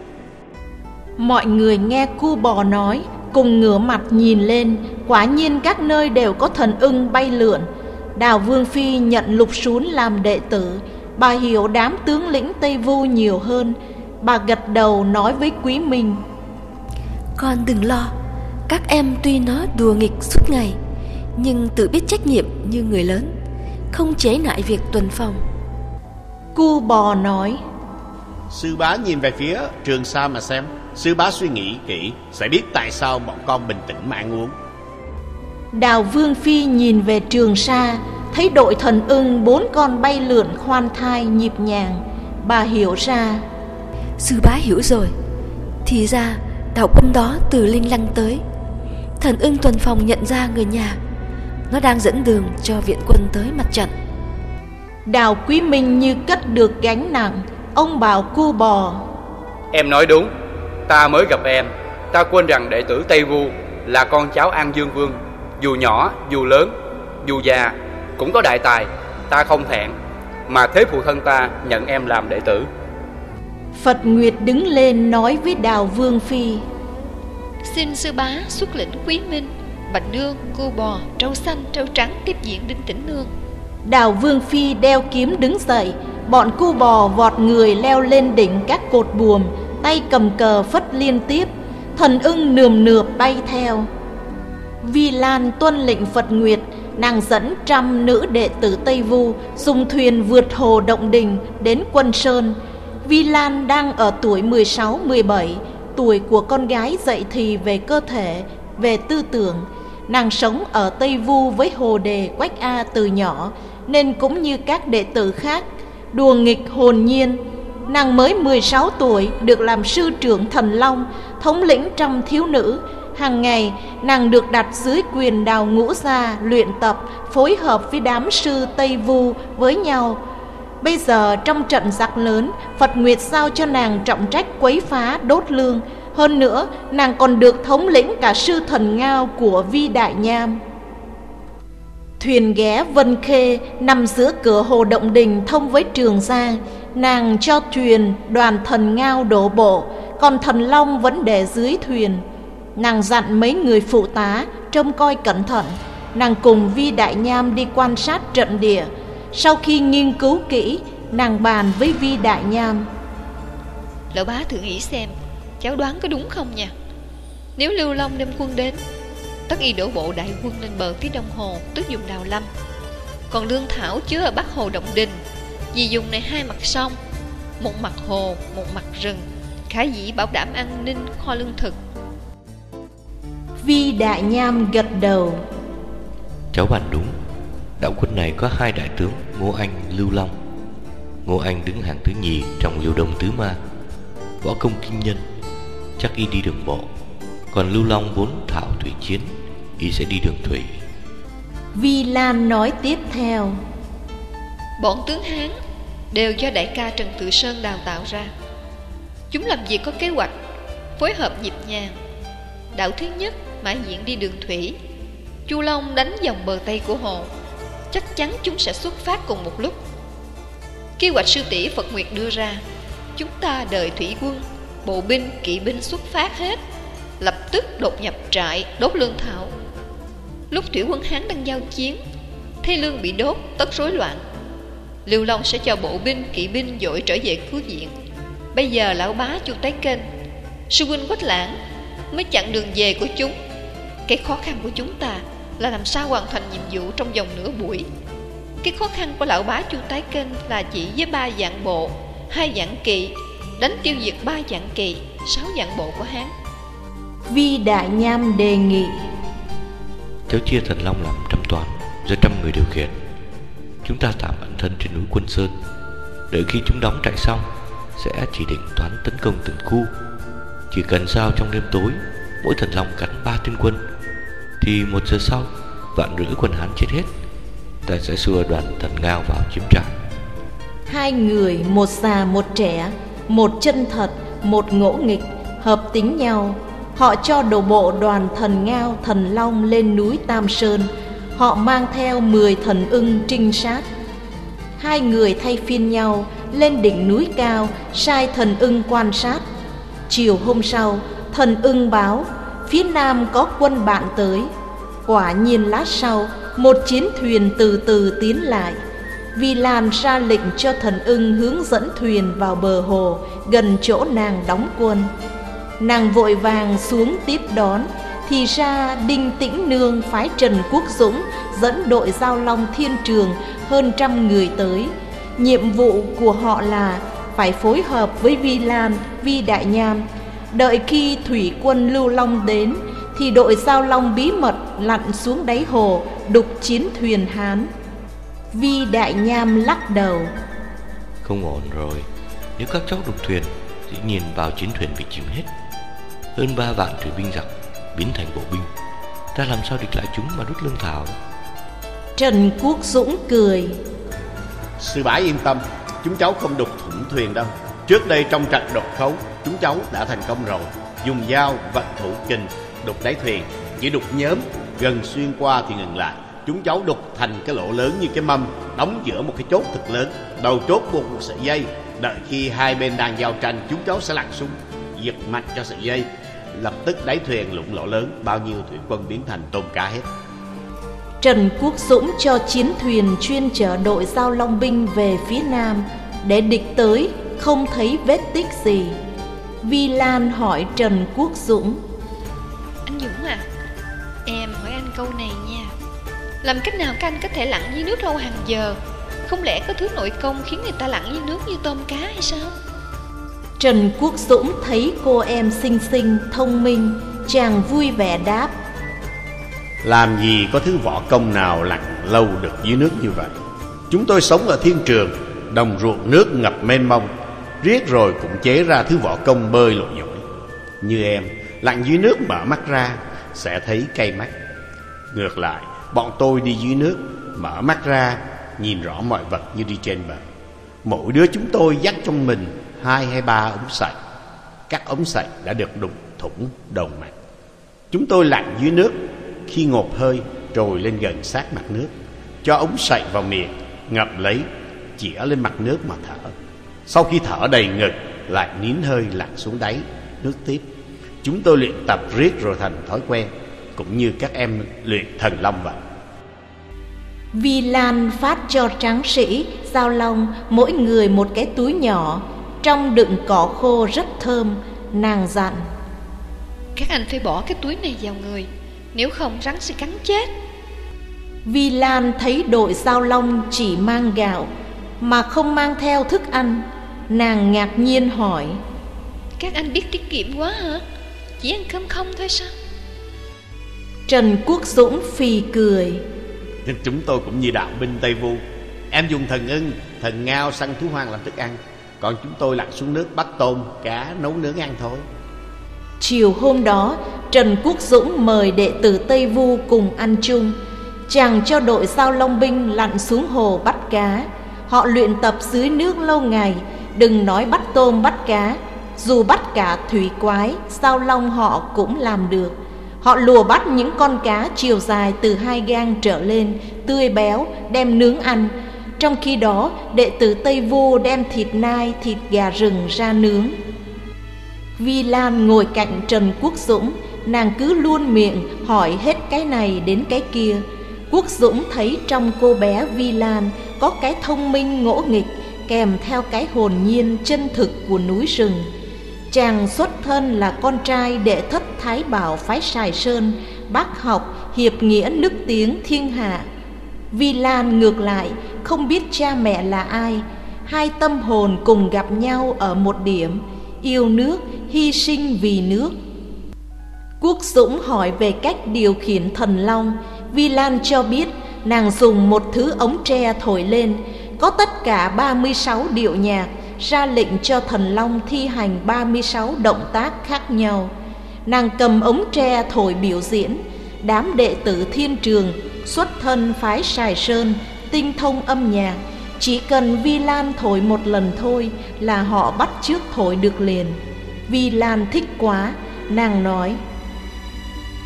Mọi người nghe cu bò nói, cùng ngửa mặt nhìn lên, quả nhiên các nơi đều có thần ưng bay lượn. Đào vương phi nhận lục sún làm đệ tử, bà hiểu đám tướng lĩnh tây vu nhiều hơn bà gật đầu nói với quý minh. Con đừng lo các em tuy nó đùa nghịch suốt ngày nhưng tự biết trách nhiệm như người lớn không chế nại việc tuần phòng. Cu bò nói sư bá nhìn về phía trường sa mà xem. Sư bá suy nghĩ kỹ Sẽ biết tại sao bọn con bình tĩnh mà ăn uống. Đào Vương Phi nhìn về trường sa Thấy đội thần ưng bốn con bay lượn khoan thai nhịp nhàng. Bà hiểu ra Sư bá hiểu rồi. Thì ra đạo quân đó từ Linh Lăng tới. Thần ưng tuần phòng nhận ra người nhà. Nó đang dẫn đường cho viện quân tới mặt trận. Đào Quý Minh như cất được gánh nặng. Ông bảo cu bò. Em nói đúng. Ta mới gặp em. Ta quên rằng đệ tử Tây Vu Là con cháu An Dương Vương. Dù nhỏ, dù lớn, dù già Cũng có đại tài. Ta không thẹn. Mà thế phụ thân ta nhận em làm đệ tử Phật Nguyệt đứng lên nói với Đào Vương Phi. Xin sư bá xuất lĩnh quý minh Bạch Nương, cô bò, trâu xanh, trâu trắng tiếp diện Đinh Tĩnh Nương. Đào Vương Phi đeo kiếm đứng dậy Bọn cu bò vọt người leo lên đỉnh các cột buồm tay cầm cờ phất liên tiếp thần ưng nườm nượp bay theo. Vi lan tuân lệnh phật nguyệt nàng dẫn trăm nữ đệ tử tây vu dùng thuyền vượt hồ động đình đến quân sơn vi lan đang ở tuổi 16-17 tuổi của con gái dậy thì về cơ thể về tư tưởng nàng sống ở tây vu với hồ đề quách a từ nhỏ nên cũng như các đệ tử khác đùa nghịch hồn nhiên Nàng mới 16 tuổi được làm sư trưởng thần Long, thống lĩnh trăm thiếu nữ. Hàng ngày, nàng được đặt dưới quyền đào ngũ gia, luyện tập, phối hợp với đám sư Tây Vu với nhau. Bây giờ trong trận giặc lớn, Phật Nguyệt giao cho nàng trọng trách quấy phá, đốt lương. Hơn nữa, nàng còn được thống lĩnh cả sư thần ngao của Vi Đại Nham. Thuyền ghé Vân Khê nằm giữa cửa hồ Động Đình thông với Trường Giang nàng cho thuyền đoàn thần ngao đổ bộ còn thần long vẫn để dưới thuyền nàng dặn mấy người phụ tá trông coi cẩn thận Nàng cùng Vi Đại Nham đi quan sát trận địa sau khi nghiên cứu kỹ Nàng bàn với Vi Đại Nham. Lão bá thử nghĩ xem Cháu đoán có đúng không nha? Nếu Lưu Long đem quân đến Tất y đổ bộ đại quân lên bờ phía đông hồ Tức dùng đào lâm. Còn lương thảo chứa ở bắc hồ động đình Vì dùng này hai mặt sông Một mặt hồ, một mặt rừng. Khả dĩ bảo đảm an ninh kho lương thực. Vi Đại Nham gật đầu. Cháu bàn đúng Đạo quân này có hai đại tướng Ngô Anh, Lưu Long. Ngô Anh đứng hàng thứ nhì trong liêu đông tứ ma Võ công kinh nhân Chắc y đi đường bộ Còn Lưu Long vốn thạo thủy chiến Y sẽ đi đường thủy. Vi Lan nói tiếp theo. Bọn tướng Hán Đều do đại ca Trần Tự Sơn đào tạo ra. Chúng làm việc có kế hoạch Phối hợp nhịp nhàng. Đạo thứ nhất Mã Diện đi đường thủy. Chu Long đánh dòng bờ Tây của hồ Chắc chắn chúng sẽ xuất phát cùng một lúc. Kế hoạch sư tỷ Phật Nguyệt đưa ra Chúng ta đợi thủy quân Bộ binh, kỵ binh xuất phát hết Lập tức đột nhập trại Đốt lương thảo. Lúc thủy quân Hán đang giao chiến Thấy lương bị đốt, tất rối loạn. Lưu Long sẽ cho bộ binh, kỵ binh dội trở về cứu viện. Bây giờ lão bá chu tái kênh Sư huynh quách lãng Mới chặn đường về của chúng. Cái khó khăn của chúng ta là làm sao hoàn thành nhiệm vụ trong vòng nửa buổi. Cái khó khăn của lão bá chu tái kênh Là chỉ với ba dạng bộ hai dạng kỵ Đánh tiêu diệt ba dạng kỵ sáu dạng bộ của Hán. Vi Đại Nham đề nghị Cháu chia thần long làm trăm toán Do trăm người điều khiển. Chúng ta tạm ẩn thân trên núi Quân Sơn. Đợi khi chúng đóng trại xong Sẽ chỉ định toán tấn công từng khu. Chỉ cần sao trong đêm tối Mỗi thần long cắn ba tên quân thì một giờ sau Vạn rưỡi quân Hán chết hết Ta sẽ xua đoàn thần ngao vào chiếm trại Hai người, một già một trẻ, một chân thật, một ngỗ nghịch, hợp tính nhau. Họ cho đổ bộ đoàn thần ngao, thần long lên núi Tam Sơn. Họ mang theo 10 thần ưng trinh sát. Hai người thay phiên nhau lên đỉnh núi cao, sai thần ưng quan sát. Chiều hôm sau, thần ưng báo, phía nam có quân bạn tới. Quả nhiên lát sau, một chiến thuyền từ từ tiến lại. Vì Lan ra lệnh cho thần ưng hướng dẫn thuyền vào bờ hồ gần chỗ nàng đóng quân. Nàng vội vàng xuống tiếp đón, thì ra Đinh Tĩnh Nương phái Trần Quốc Dũng dẫn đội giao long thiên trường hơn trăm người tới. Nhiệm vụ của họ là phải phối hợp với Vi Lan, Vi Đại Nham. Đợi khi thủy quân Lưu Long đến, thì đội giao long bí mật lặn xuống đáy hồ đục chiến thuyền Hán. Vi Đại Nham lắc đầu. Không ổn rồi. Nếu các cháu đục thuyền Dĩ nhiên vào chiến thuyền bị chìm hết. Hơn ba vạn thủy binh giặc Biến thành bộ binh. Ta làm sao địch lại chúng mà đốt lương thảo? Trần Quốc Dũng cười. Sư bá yên tâm Chúng cháu không đục thủng thuyền đâu Trước đây trong trận đột khấu, Chúng cháu đã thành công rồi. Dùng dao vận thủ, kình, đục đáy thuyền. Chỉ đục nhóm, gần xuyên qua thì ngừng lại. Chúng cháu đục thành cái lỗ lớn như cái mâm, đóng giữa một cái chốt thật lớn. Đầu chốt buộc một sợi dây. Đợi khi hai bên đang giao tranh, chúng cháu sẽ lặn xuống, giật mạnh cho sợi dây. Lập tức đáy thuyền lụng lỗ lớn, bao nhiêu thủy quân biến thành tôm cá hết. Trần Quốc Dũng cho chiến thuyền chuyên chở đội giao long binh về phía nam để địch tới không thấy vết tích gì. Vi Lan hỏi Trần Quốc Dũng. Anh Dũng à Em hỏi anh câu này nha. Làm cách nào các anh có thể lặn dưới nước lâu hàng giờ? Không lẽ có thứ nội công khiến người ta lặn dưới nước như tôm cá hay sao? Trần Quốc Dũng thấy cô em xinh xinh, thông minh Chàng vui vẻ đáp. Làm gì có thứ võ công nào lặn lâu được dưới nước như vậy? Chúng tôi sống ở thiên trường Đồng ruộng nước ngập mênh mông Riết rồi cũng chế ra thứ võ công bơi lội giỏi Như em lặn dưới nước mở mắt ra, Sẽ thấy cay mắt. Ngược lại, Bọn tôi đi dưới nước, Mở mắt ra, Nhìn rõ mọi vật như đi trên bờ. Mỗi đứa chúng tôi dắt trong mình Hai hay ba ống sậy Các ống sậy đã được đục thủng đầu mặt. Chúng tôi lặn dưới nước, Khi ngộp hơi, trồi lên gần sát mặt nước. Cho ống sậy vào miệng, ngập lấy, Chĩa lên mặt nước mà thở. Sau khi thở đầy ngực Lại nín hơi lặn xuống đáy Nước tiếp. Chúng tôi luyện tập riết rồi thành thói quen Cũng như các em luyện thần long vậy. Vi Lan phát cho tráng sĩ, giao long mỗi người một cái túi nhỏ Trong đựng cỏ khô rất thơm Nàng dặn. Các anh phải bỏ cái túi này vào người Nếu không rắn sẽ cắn chết. Vi Lan thấy đội giao long chỉ mang gạo Mà không mang theo thức ăn Nàng ngạc nhiên hỏi. Các anh biết tiết kiệm quá hả? Chỉ ăn cơm không thôi sao? Trần Quốc Dũng phì cười. Chúng tôi cũng như đạo binh Tây Vu. Em dùng thần ưng, thần ngao săn thú hoang làm thức ăn. Còn chúng tôi lặn xuống nước bắt tôm, cá nấu nướng ăn thôi. Chiều hôm đó Trần Quốc Dũng mời đệ tử Tây Vu cùng ăn chung. Chàng cho đội sao long binh lặn xuống hồ bắt cá Họ luyện tập dưới nước lâu ngày Đừng nói bắt tôm bắt cá. Dù bắt cả thủy quái Sao long họ cũng làm được. Họ lùa bắt những con cá chiều dài từ hai gang trở lên Tươi béo đem nướng ăn. Trong khi đó đệ tử Tây vô đem thịt nai, thịt gà rừng ra nướng. Vi Lan ngồi cạnh Trần Quốc Dũng Nàng cứ luôn miệng hỏi hết cái này đến cái kia. Quốc Dũng thấy trong cô bé Vi Lan có cái thông minh ngỗ nghịch Kèm theo cái hồn nhiên chân thực của núi rừng. Chàng xuất thân là con trai đệ thất Thái Bảo phái Sài Sơn Bác học hiệp nghĩa nức tiếng thiên hạ. Vi Lan ngược lại không biết cha mẹ là ai Hai tâm hồn cùng gặp nhau ở một điểm Yêu nước, hy sinh vì nước. Quốc Dũng hỏi về cách điều khiển thần long Vi Lan cho biết nàng dùng một thứ ống tre thổi lên Có tất cả 36 điệu nhạc ra lệnh cho thần long thi hành 36 động tác khác nhau. Nàng cầm ống tre thổi biểu diễn, đám đệ tử thiên trường, xuất thân phái Sài Sơn, tinh thông âm nhạc, chỉ cần Vi Lan thổi một lần thôi là họ bắt trước thổi được liền. Vi Lan thích quá, nàng nói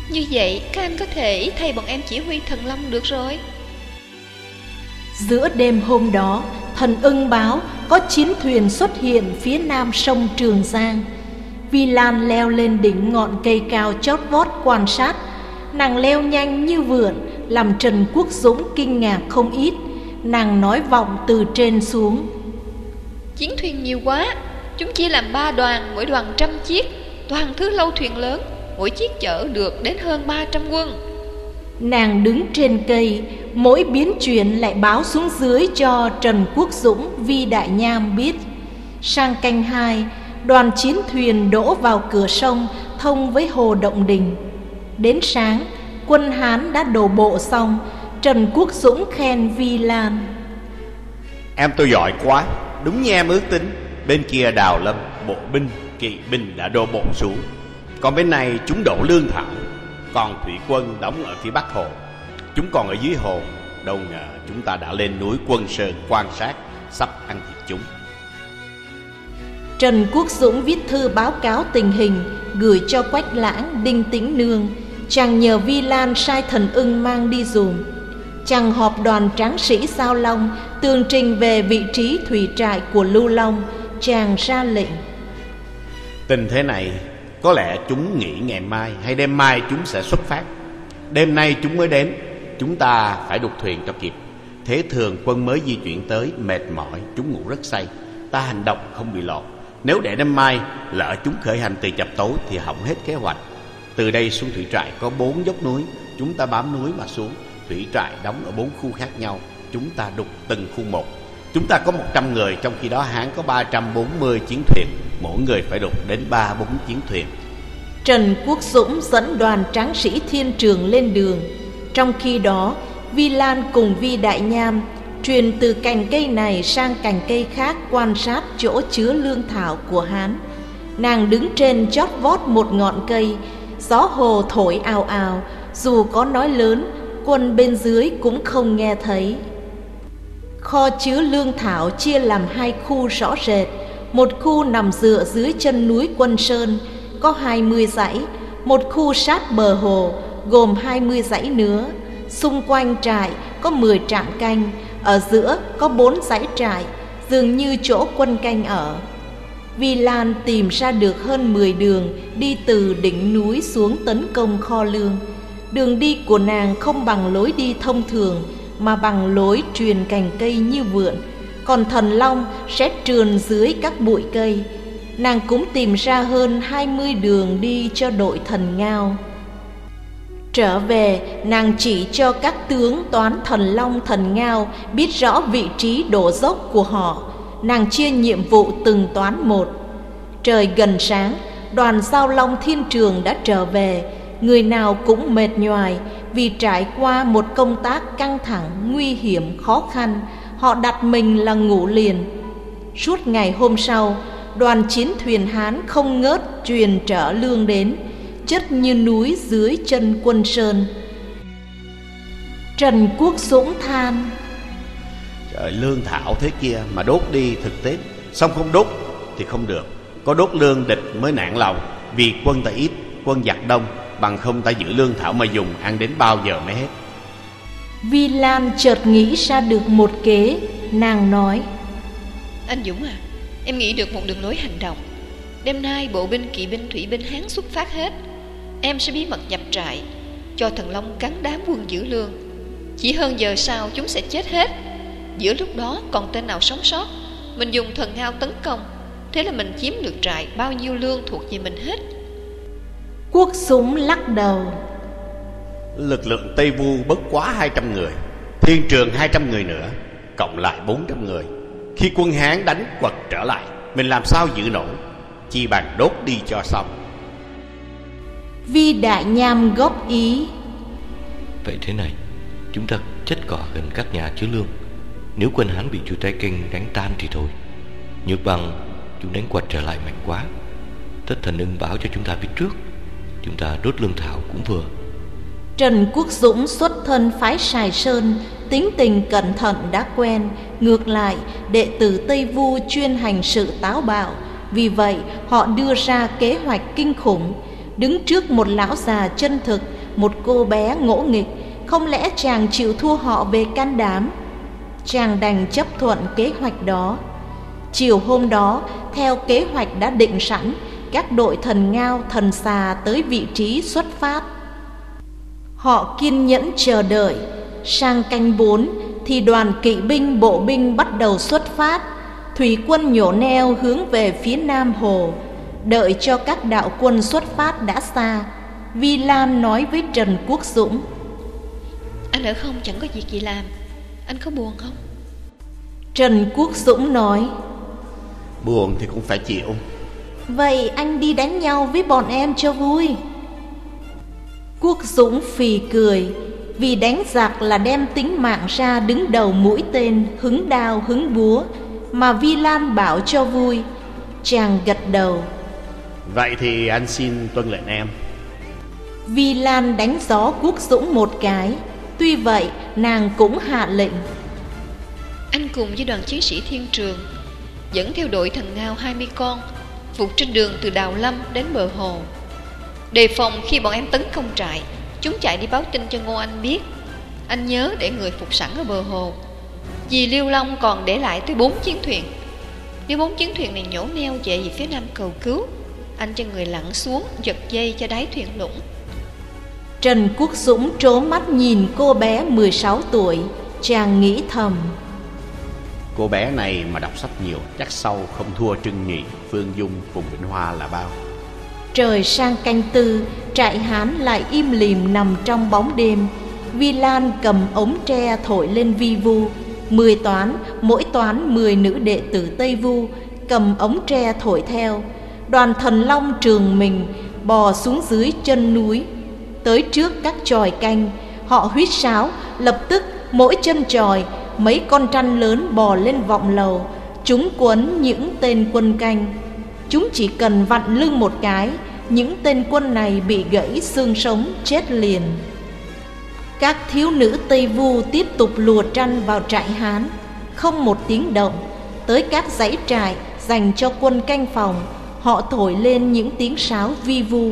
như vậy các anh có thể thay bọn em chỉ huy thần long được rồi Giữa đêm hôm đó, thần ưng báo có chiến thuyền xuất hiện phía nam sông Trường Giang. Vi Lan leo lên đỉnh ngọn cây cao chót vót quan sát. Nàng leo nhanh như vượn, làm Trần Quốc Dũng kinh ngạc không ít. Nàng nói vọng từ trên xuống. Chiến thuyền nhiều quá, chúng chia làm ba đoàn, mỗi đoàn trăm chiếc. Toàn thứ lâu thuyền lớn, mỗi chiếc chở được đến hơn 300 quân. Nàng đứng trên cây, mỗi biến chuyển lại báo xuống dưới cho Trần Quốc Dũng, Vi Đại Nham biết. Sang canh hai, đoàn chiến thuyền đỗ vào cửa sông thông với hồ Động Đình. Đến sáng, quân Hán đã đổ bộ xong, Trần Quốc Dũng khen Vi Lan. Em tôi giỏi quá, đúng như em ước tính. Bên kia đào lâm, bộ binh, kỵ binh đã đổ bộ xuống. Còn bên này chúng đổ lương thảo. Còn thủy quân đóng ở phía bắc hồ. Chúng còn ở dưới hồ. Đâu ngờ chúng ta đã lên núi quân sơn quan sát Sắp ăn thịt chúng. Trần Quốc Dũng viết thư báo cáo tình hình Gửi cho Quách Lãng, Đinh Tĩnh Nương. Chàng nhờ Vi Lan sai thần ưng mang đi dùm. Chàng họp đoàn tráng sĩ Sao Long Tường trình về vị trí thủy trại của Lưu Long. Chàng ra lệnh. Tình thế này có lẽ chúng nghĩ ngày mai hay đêm mai chúng sẽ xuất phát. Đêm nay chúng mới đến Chúng ta phải đục thuyền cho kịp. Thế thường quân mới di chuyển tới Mệt mỏi, chúng ngủ rất say. Ta hành động không bị lọt. Nếu để đêm mai lỡ chúng khởi hành từ chập tối Thì hỏng hết kế hoạch. Từ đây xuống thủy trại có bốn dốc núi Chúng ta bám núi mà xuống. Thủy trại đóng ở bốn khu khác nhau Chúng ta đục từng khu một. Chúng ta có 100 người, Trong khi đó Hán có 340 chiến thuyền. Mỗi người phải đục đến 3 bốn chiến thuyền. Trần Quốc Dũng dẫn đoàn tráng sĩ thiên trường lên đường. Trong khi đó, Vi Lan cùng Vi Đại Nham Truyền từ cành cây này sang cành cây khác Quan sát chỗ chứa lương thảo của Hán. Nàng đứng trên chót vót một ngọn cây, Gió hồ thổi ào ào. Dù có nói lớn, Quân bên dưới cũng không nghe thấy. Kho chứa lương thảo chia làm hai khu rõ rệt. Một khu nằm dựa dưới chân núi Quân Sơn, Có hai mươi dãy. Một khu sát bờ hồ, gồm hai mươi dãy nữa Xung quanh trại có mười trạm canh, Ở giữa có bốn dãy trại, Dường như chỗ quân canh ở. Vi Lan tìm ra được hơn mười đường Đi từ đỉnh núi xuống tấn công kho lương. Đường đi của nàng không bằng lối đi thông thường mà bằng lối truyền cành cây như vượn Còn thần long sẽ trườn dưới các bụi cây Nàng cũng tìm ra hơn 20 đường đi cho đội thần ngao Trở về, nàng chỉ cho các tướng toán thần long thần ngao biết rõ vị trí đổ dốc của họ. Nàng chia nhiệm vụ từng toán một. Trời gần sáng, đoàn giao long thiên trường đã trở về. Người nào cũng mệt nhoài vì trải qua một công tác căng thẳng, nguy hiểm, khó khăn. Họ đặt mình là ngủ liền. Suốt ngày hôm sau, đoàn chiến thuyền Hán không ngớt truyền trở lương đến chất như núi dưới chân quân sơn Trần Quốc Dũng than Trời lương thảo thế kia mà đốt đi thực tế Xong không đốt thì không được Có đốt lương địch mới nạn lòng Vì quân ta ít, quân giặc đông Bằng không ta giữ lương thảo mà dùng Ăn đến bao giờ mới hết. Vi Lan chợt nghĩ ra được một kế Nàng nói. Anh Dũng à Em nghĩ được một đường lối hành động. Đêm nay bộ binh kỵ binh thủy binh Hán xuất phát hết. Em sẽ bí mật nhập trại Cho thần Long cắn đám quân giữ lương. Chỉ hơn giờ sau chúng sẽ chết hết. Giữa lúc đó còn tên nào sống sót? Mình dùng thần ngao tấn công Thế là mình chiếm được trại Bao nhiêu lương thuộc về mình hết Quốc súng lắc đầu. Lực lượng Tây Vu bất quá 200 người Thiên trường 200 người nữa Cộng lại 400 người. Khi quân Hán đánh quật trở lại Mình làm sao giữ nổi? Chi bằng đốt đi cho xong. Vi Đại Nham góp ý. Vậy thế này Chúng ta chất cỏ gần các nhà chứa lương. Nếu quân Hán bị chu tay kinh đánh tan thì thôi. Nhược bằng Chúng đánh quật trở lại mạnh quá. Tất thần ưng báo cho chúng ta biết trước Chúng ta đốt lương thảo cũng vừa. Trần Quốc Dũng xuất thân phái Sài Sơn, Tính tình cẩn thận đã quen, Ngược lại, đệ tử Tây Vu chuyên hành sự táo bạo. Vì vậy, họ đưa ra kế hoạch kinh khủng. Đứng trước một lão già chân thực, Một cô bé ngỗ nghịch, Không lẽ chàng chịu thua họ về can đảm? Chàng đành chấp thuận kế hoạch đó. Chiều hôm đó, Theo kế hoạch đã định sẵn các đội thần ngao thần xà tới vị trí xuất phát. Họ kiên nhẫn chờ đợi. Sang canh bốn Thì đoàn kỵ binh bộ binh bắt đầu xuất phát. Thủy quân nhổ neo hướng về phía nam hồ Đợi cho các đạo quân xuất phát đã xa. Vi Lam nói với Trần Quốc Dũng. Anh ở không? Chẳng có việc gì làm. Anh có buồn không? Trần Quốc Dũng nói. Buồn thì cũng phải chịu Vậy anh đi đánh nhau với bọn em cho vui. Quốc Dũng phì cười Vì đánh giặc là đem tính mạng ra đứng đầu mũi tên Hứng đao hứng búa Mà Vi Lan bảo cho vui. Chàng gật đầu. Vậy thì anh xin tuân lệnh em. Vi Lan đánh gió Quốc Dũng một cái. Tuy vậy nàng cũng hạ lệnh. Anh cùng với đoàn chiến sĩ thiên trường Dẫn theo đội thần ngao 20 con Vụt trên đường từ Đào Lâm đến bờ hồ. Đề phòng khi bọn em tấn công trại, Chúng chạy đi báo tin cho Ngô Anh biết. Anh nhớ để người phục sẵn ở bờ hồ, Vì Liêu Long còn để lại tới bốn chiến thuyền. Nếu bốn chiến thuyền này nhổ neo chạy về phía nam cầu cứu, anh cho người lặn xuống, giật dây cho đáy thuyền lũng. Trần Quốc Dũng trố mắt nhìn cô bé 16 tuổi, Chàng nghĩ thầm. Cô bé này mà đọc sách nhiều Chắc sau không thua Trưng Nghị, Phương Dung cùng Vĩnh Hoa là bao. Trời sang canh tư Trại Hán lại im lìm nằm trong bóng đêm. Vi Lan cầm ống tre thổi lên vi vu. Mười toán, mỗi toán mười nữ đệ tử Tây Vu Cầm ống tre thổi theo. Đoàn thần long trường mình bò xuống dưới chân núi. Tới trước các tròi canh họ huýt sáo lập tức mỗi chân tròi mấy con trăn lớn bò lên vọng lầu. Chúng cuốn những tên quân canh. Chúng chỉ cần vặn lưng một cái, những tên quân này bị gãy xương sống, chết liền. Các thiếu nữ tây vu tiếp tục lùa trăn vào trại hán. Không một tiếng động, tới các dãy trại dành cho quân canh phòng, Họ thổi lên những tiếng sáo vi vu.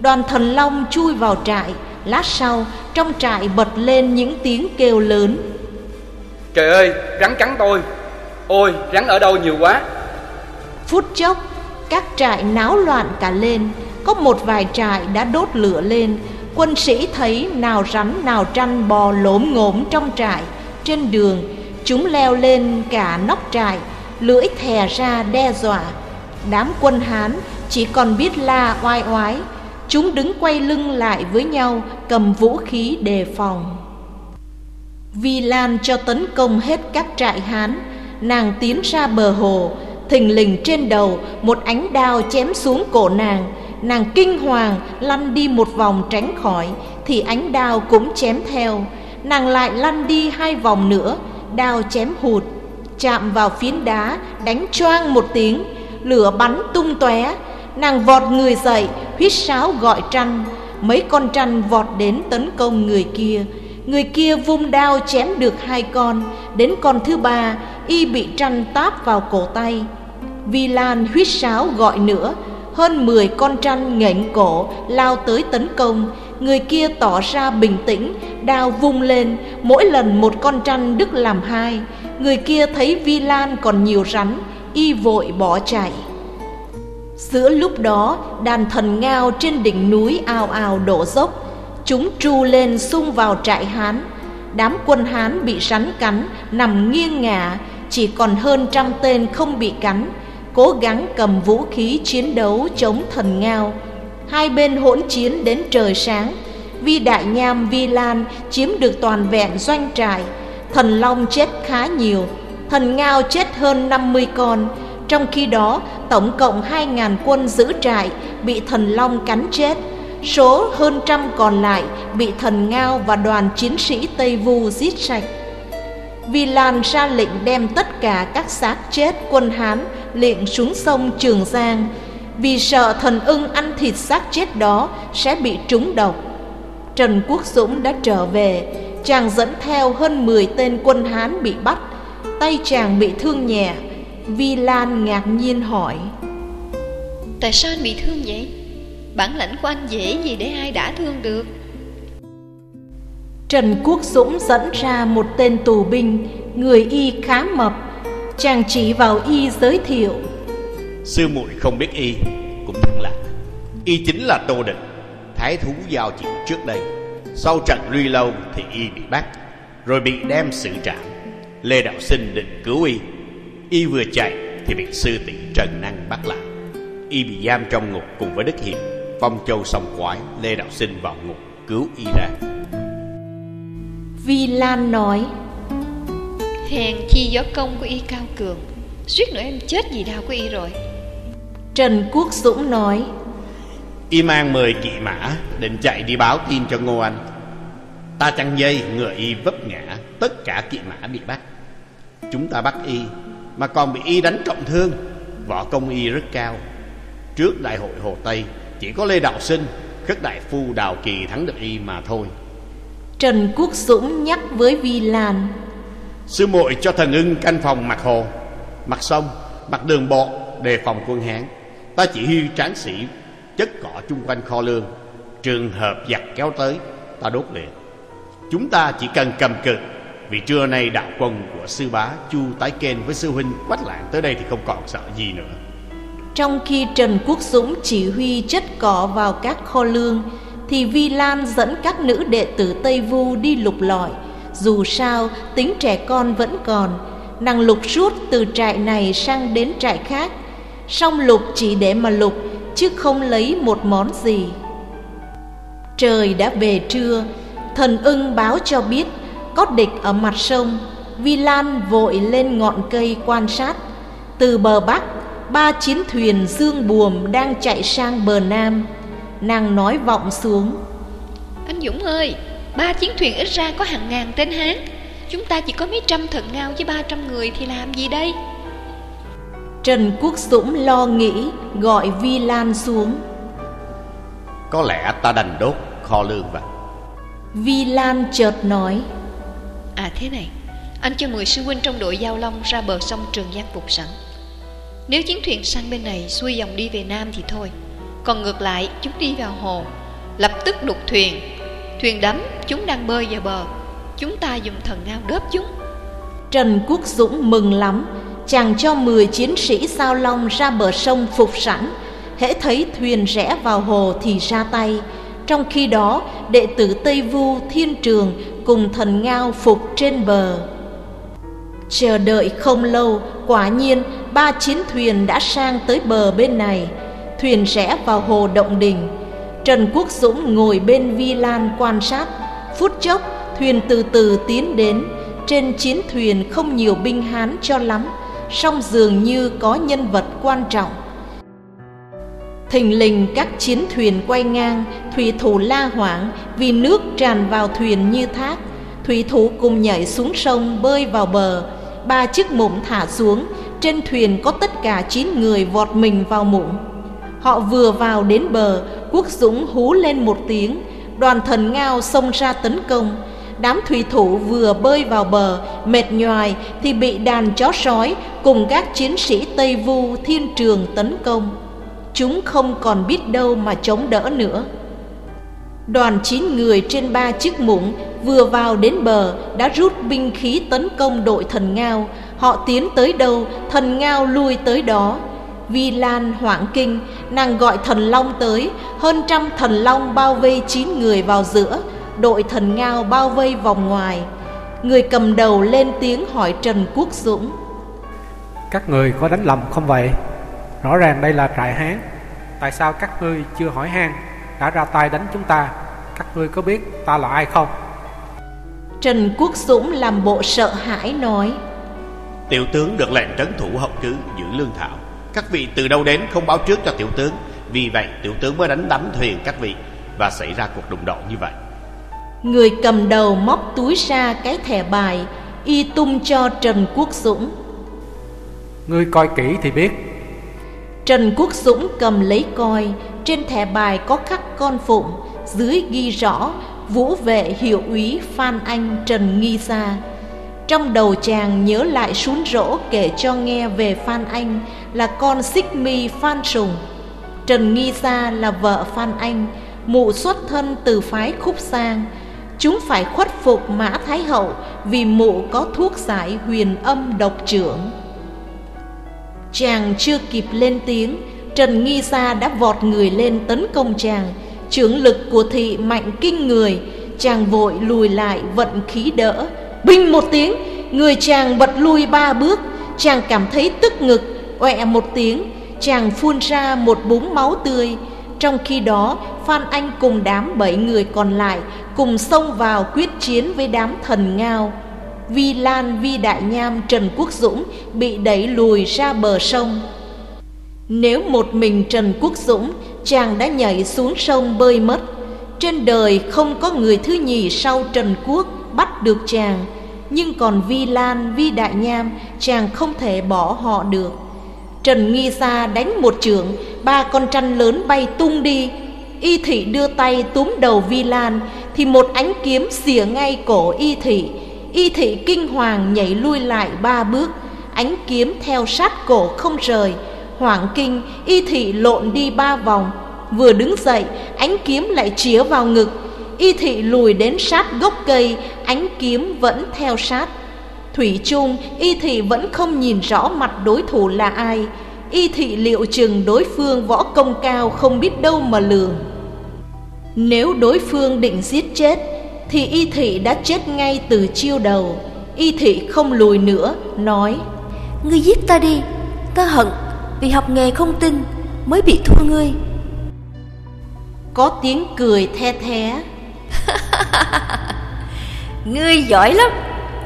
Đoàn thần long chui vào trại, Lát sau, trong trại bật lên những tiếng kêu lớn. Trời ơi, rắn cắn tôi. Ôi, rắn ở đâu nhiều quá. Phút chốc, các trại náo loạn cả lên. Có một vài trại đã đốt lửa lên. Quân sĩ thấy nào rắn, nào trăn bò lốm ngốm trong trại. Trên đường, chúng leo lên cả nóc trại, Lưỡi thè ra đe dọa. Đám quân Hán chỉ còn biết la oai oái. Chúng đứng quay lưng lại với nhau, Cầm vũ khí đề phòng. Vi Lan cho tấn công hết các trại Hán, Nàng tiến ra bờ hồ, Thình lình trên đầu Một ánh đao chém xuống cổ nàng. Nàng kinh hoàng, lăn đi một vòng tránh khỏi, Thì ánh đao cũng chém theo. Nàng lại lăn đi hai vòng nữa, Đao chém hụt, Chạm vào phiến đá, Đánh choang một tiếng, Lửa bắn tung tóe. Nàng vọt người dậy, Huyết sáo gọi tranh Mấy con tranh vọt đến tấn công người kia. Người kia vung đao chém được hai con, Đến con thứ ba, Y bị tranh táp vào cổ tay. Vi Lan huyết sáo gọi nữa, Hơn 10 con tranh nghệnh cổ lao tới tấn công. Người kia tỏ ra bình tĩnh, Đao vung lên, Mỗi lần một con tranh đứt làm hai. Người kia thấy Vi Lan còn nhiều rắn, Y vội bỏ chạy. Giữa lúc đó, Đàn thần ngao trên đỉnh núi ào ào đổ dốc. Chúng tru lên xung vào trại Hán. Đám quân Hán bị rắn cắn, Nằm nghiêng ngả. Chỉ còn hơn trăm tên không bị cắn. Cố gắng cầm vũ khí chiến đấu chống thần ngao. Hai bên hỗn chiến đến trời sáng. Vi Đại Nham, Vi Lan chiếm được toàn vẹn doanh trại. Thần Long chết khá nhiều. Thần Ngao chết hơn 50 con. Trong khi đó, tổng cộng 2.000 quân giữ trại Bị thần Long cắn chết. Số hơn trăm còn lại bị thần Ngao và đoàn chiến sĩ Tây Vu giết sạch. Vi Lan ra lệnh đem tất cả các xác chết quân Hán liệng xuống sông Trường Giang, Vì sợ thần ưng ăn thịt xác chết đó sẽ bị trúng độc. Trần Quốc Dũng đã trở về, Chàng dẫn theo hơn 10 tên quân Hán bị bắt, Tay chàng bị thương nhẹ. Vi Lan ngạc nhiên hỏi, Tại sao anh bị thương vậy? Bản lãnh của anh dễ gì để ai đã thương được? Trần Quốc Dũng dẫn ra một tên tù binh Người y khá mập. Chàng chỉ vào y giới thiệu. Sư muội không biết y Cũng thật lạ Y chính là Tô Định Thái thú giao chuyện trước đây. Sau trận Ruy Lâu thì y bị bắt Rồi bị đem xử trảm. Lê Đạo Sinh định cứu y. Y vừa chạy thì bị sư tỷ Trần Năng bắt lại. Y bị giam trong ngục cùng với Đức Hiệp Phong Châu sòng quái Lê Đạo Sinh vào ngục cứu y ra Vi Lan nói Hèn chi gió công của y cao cường Suýt nữa em chết vì đau của y rồi. Trần Quốc Dũng nói Y mang mười kỵ mã Định chạy đi báo tin cho Ngô Anh. Ta chăng dây ngựa y vấp ngã Tất cả kỵ mã bị bắt. Chúng ta bắt y Mà còn bị y đánh trọng thương. Võ công y rất cao. Trước đại hội Hồ Tây Chỉ có Lê Đạo Sinh Khất đại phu Đào Kỳ thắng được y mà thôi. Trần Quốc Dũng nhắc với Vi Lan. Sư muội cho thần ưng canh phòng mặt hồ. Mặt sông Mặt đường bộ Đề phòng quân Hán. Ta chỉ huy tráng sĩ Chất cỏ chung quanh kho lương. Trường hợp giặc kéo tới Ta đốt liền. Chúng ta chỉ cần cầm cự Vì trưa nay đạo quân của sư bá Chu Tái Kên với sư huynh quách lạng Tới đây thì không còn sợ gì nữa trong khi Trần Quốc Dũng chỉ huy chất cỏ vào các kho lương, Thì Vi Lan dẫn các nữ đệ tử Tây Vu đi lục lọi. Dù sao, tính trẻ con vẫn còn. Nàng lục suốt từ trại này sang đến trại khác. Song lục chỉ để mà lục, Chứ không lấy một món gì. Trời đã về trưa, Thần ưng báo cho biết, Có địch ở mặt sông. Vi Lan vội lên ngọn cây quan sát. Từ bờ bắc Ba chiến thuyền dương buồm đang chạy sang bờ nam. Nàng nói vọng xuống. Anh Dũng ơi Ba chiến thuyền ít ra có hàng ngàn tên Hán. Chúng ta chỉ có mấy trăm thần ngao với ba trăm người thì làm gì đây? Trần Quốc Dũng lo nghĩ Gọi Vi Lan xuống. Có lẽ ta đành đốt kho lương vào Vi Lan chợt nói. À thế này. Anh cho 10 sư huynh trong đội Giao Long ra bờ sông Trường Giang phục sẵn nếu chiến thuyền sang bên này xuôi dòng đi về Nam thì thôi. Còn ngược lại, chúng đi vào hồ, Lập tức đục thuyền. Thuyền đắm, chúng đang bơi vào bờ. Chúng ta dùng thần ngao đớp chúng. Trần Quốc Dũng mừng lắm. Chàng cho 10 chiến sĩ sao long ra bờ sông phục sẵn. Hễ thấy thuyền rẽ vào hồ thì ra tay. Trong khi đó, đệ tử Tây Vu Thiên Trường Cùng thần ngao phục trên bờ. Chờ đợi không lâu, Quả nhiên, ba chiến thuyền đã sang tới bờ bên này. Thuyền rẽ vào hồ Động Đình. Trần Quốc Dũng ngồi bên vi lan quan sát. Phút chốc, thuyền từ từ tiến đến. Trên chiến thuyền không nhiều binh Hán cho lắm, song dường như có nhân vật quan trọng. Thình lình, các chiến thuyền quay ngang, Thủy thủ la hoảng Vì nước tràn vào thuyền như thác. Thủy thủ cùng nhảy xuống sông bơi vào bờ. Ba chiếc mụn thả xuống, Trên thuyền có tất cả chín người vọt mình vào mụn Họ vừa vào đến bờ, Quốc Dũng hú lên một tiếng, Đoàn thần ngao xông ra tấn công. Đám thủy thủ vừa bơi vào bờ, Mệt nhoài thì bị đàn chó sói Cùng các chiến sĩ Tây Vu thiên trường tấn công. Chúng không còn biết đâu mà chống đỡ nữa. Đoàn chín người trên ba chiếc mũng vừa vào đến bờ đã rút binh khí tấn công đội thần ngao. Họ tiến tới đâu, thần ngao lui tới đó. Vi Lan hoảng kinh, nàng gọi thần long tới, hơn trăm thần long bao vây chín người vào giữa, đội thần ngao bao vây vòng ngoài. Người cầm đầu lên tiếng hỏi Trần Quốc Dũng. Các người có đánh lầm không vậy? Rõ ràng đây là trại Hán, tại sao các ngươi chưa hỏi han đã ra tay đánh chúng ta? Các ngươi có biết ta là ai không? Trần Quốc Dũng làm bộ sợ hãi nói Tiểu tướng được lệnh trấn thủ hậu cứ giữ lương thảo. Các vị từ đâu đến không báo trước cho tiểu tướng. Vì vậy tiểu tướng mới đánh đắm thuyền các vị Và xảy ra cuộc đụng độ như vậy. Người cầm đầu móc túi ra cái thẻ bài Y tung cho Trần Quốc Dũng. Ngươi coi kỹ thì biết. Trần Quốc Dũng cầm lấy coi trên thẻ bài có khắc con phụng, Dưới ghi rõ Vũ vệ hiệu úy Phan Anh Trần Nghi Sa. Trong đầu chàng nhớ lại sún rỗ kể cho nghe về Phan Anh Là con xích mi Phan Sùng. Trần Nghi Sa là vợ Phan Anh, Mụ xuất thân từ phái khúc sang. Chúng phải khuất phục Mã Thái Hậu Vì mụ có thuốc giải huyền âm độc trưởng. Chàng chưa kịp lên tiếng Trần Nghi Sa đã vọt người lên tấn công chàng. Trưởng lực của thị mạnh kinh người. Chàng vội lùi lại vận khí đỡ. Binh một tiếng Người chàng bật lui ba bước. Chàng cảm thấy tức ngực ọe một tiếng. Chàng phun ra một búng máu tươi. Trong khi đó Phan Anh cùng đám bảy người còn lại Cùng xông vào quyết chiến với đám thần ngao. Vi Lan, Vi Đại Nham, Trần Quốc Dũng Bị đẩy lùi ra bờ sông. Nếu một mình Trần Quốc Dũng chàng đã nhảy xuống sông bơi mất. Trên đời không có người thứ nhì sau Trần Quốc bắt được chàng, nhưng còn Vi Lan, Vi Đại Nham, chàng không thể bỏ họ được. Trần Nghi Sa đánh một trường, ba con trăn lớn bay tung đi. Y thị đưa tay túm đầu Vi Lan, thì một ánh kiếm xỉa ngay cổ Y thị. Y thị kinh hoàng nhảy lui lại ba bước, ánh kiếm theo sát cổ không rời Hoảng kinh, Y thị lộn đi ba vòng. Vừa đứng dậy, Ánh kiếm lại chĩa vào ngực. Y thị lùi đến sát gốc cây, Ánh kiếm vẫn theo sát. Thủy chung Y thị vẫn không nhìn rõ mặt đối thủ là ai. Y thị liệu chừng đối phương võ công cao Không biết đâu mà lường. Nếu đối phương định giết chết, Thì y thị đã chết ngay từ chiêu đầu. Y thị không lùi nữa, Nói, Ngươi giết ta đi, Ta hận vì học nghề không tin Mới bị thua ngươi. Có tiếng cười the thé Ngươi giỏi lắm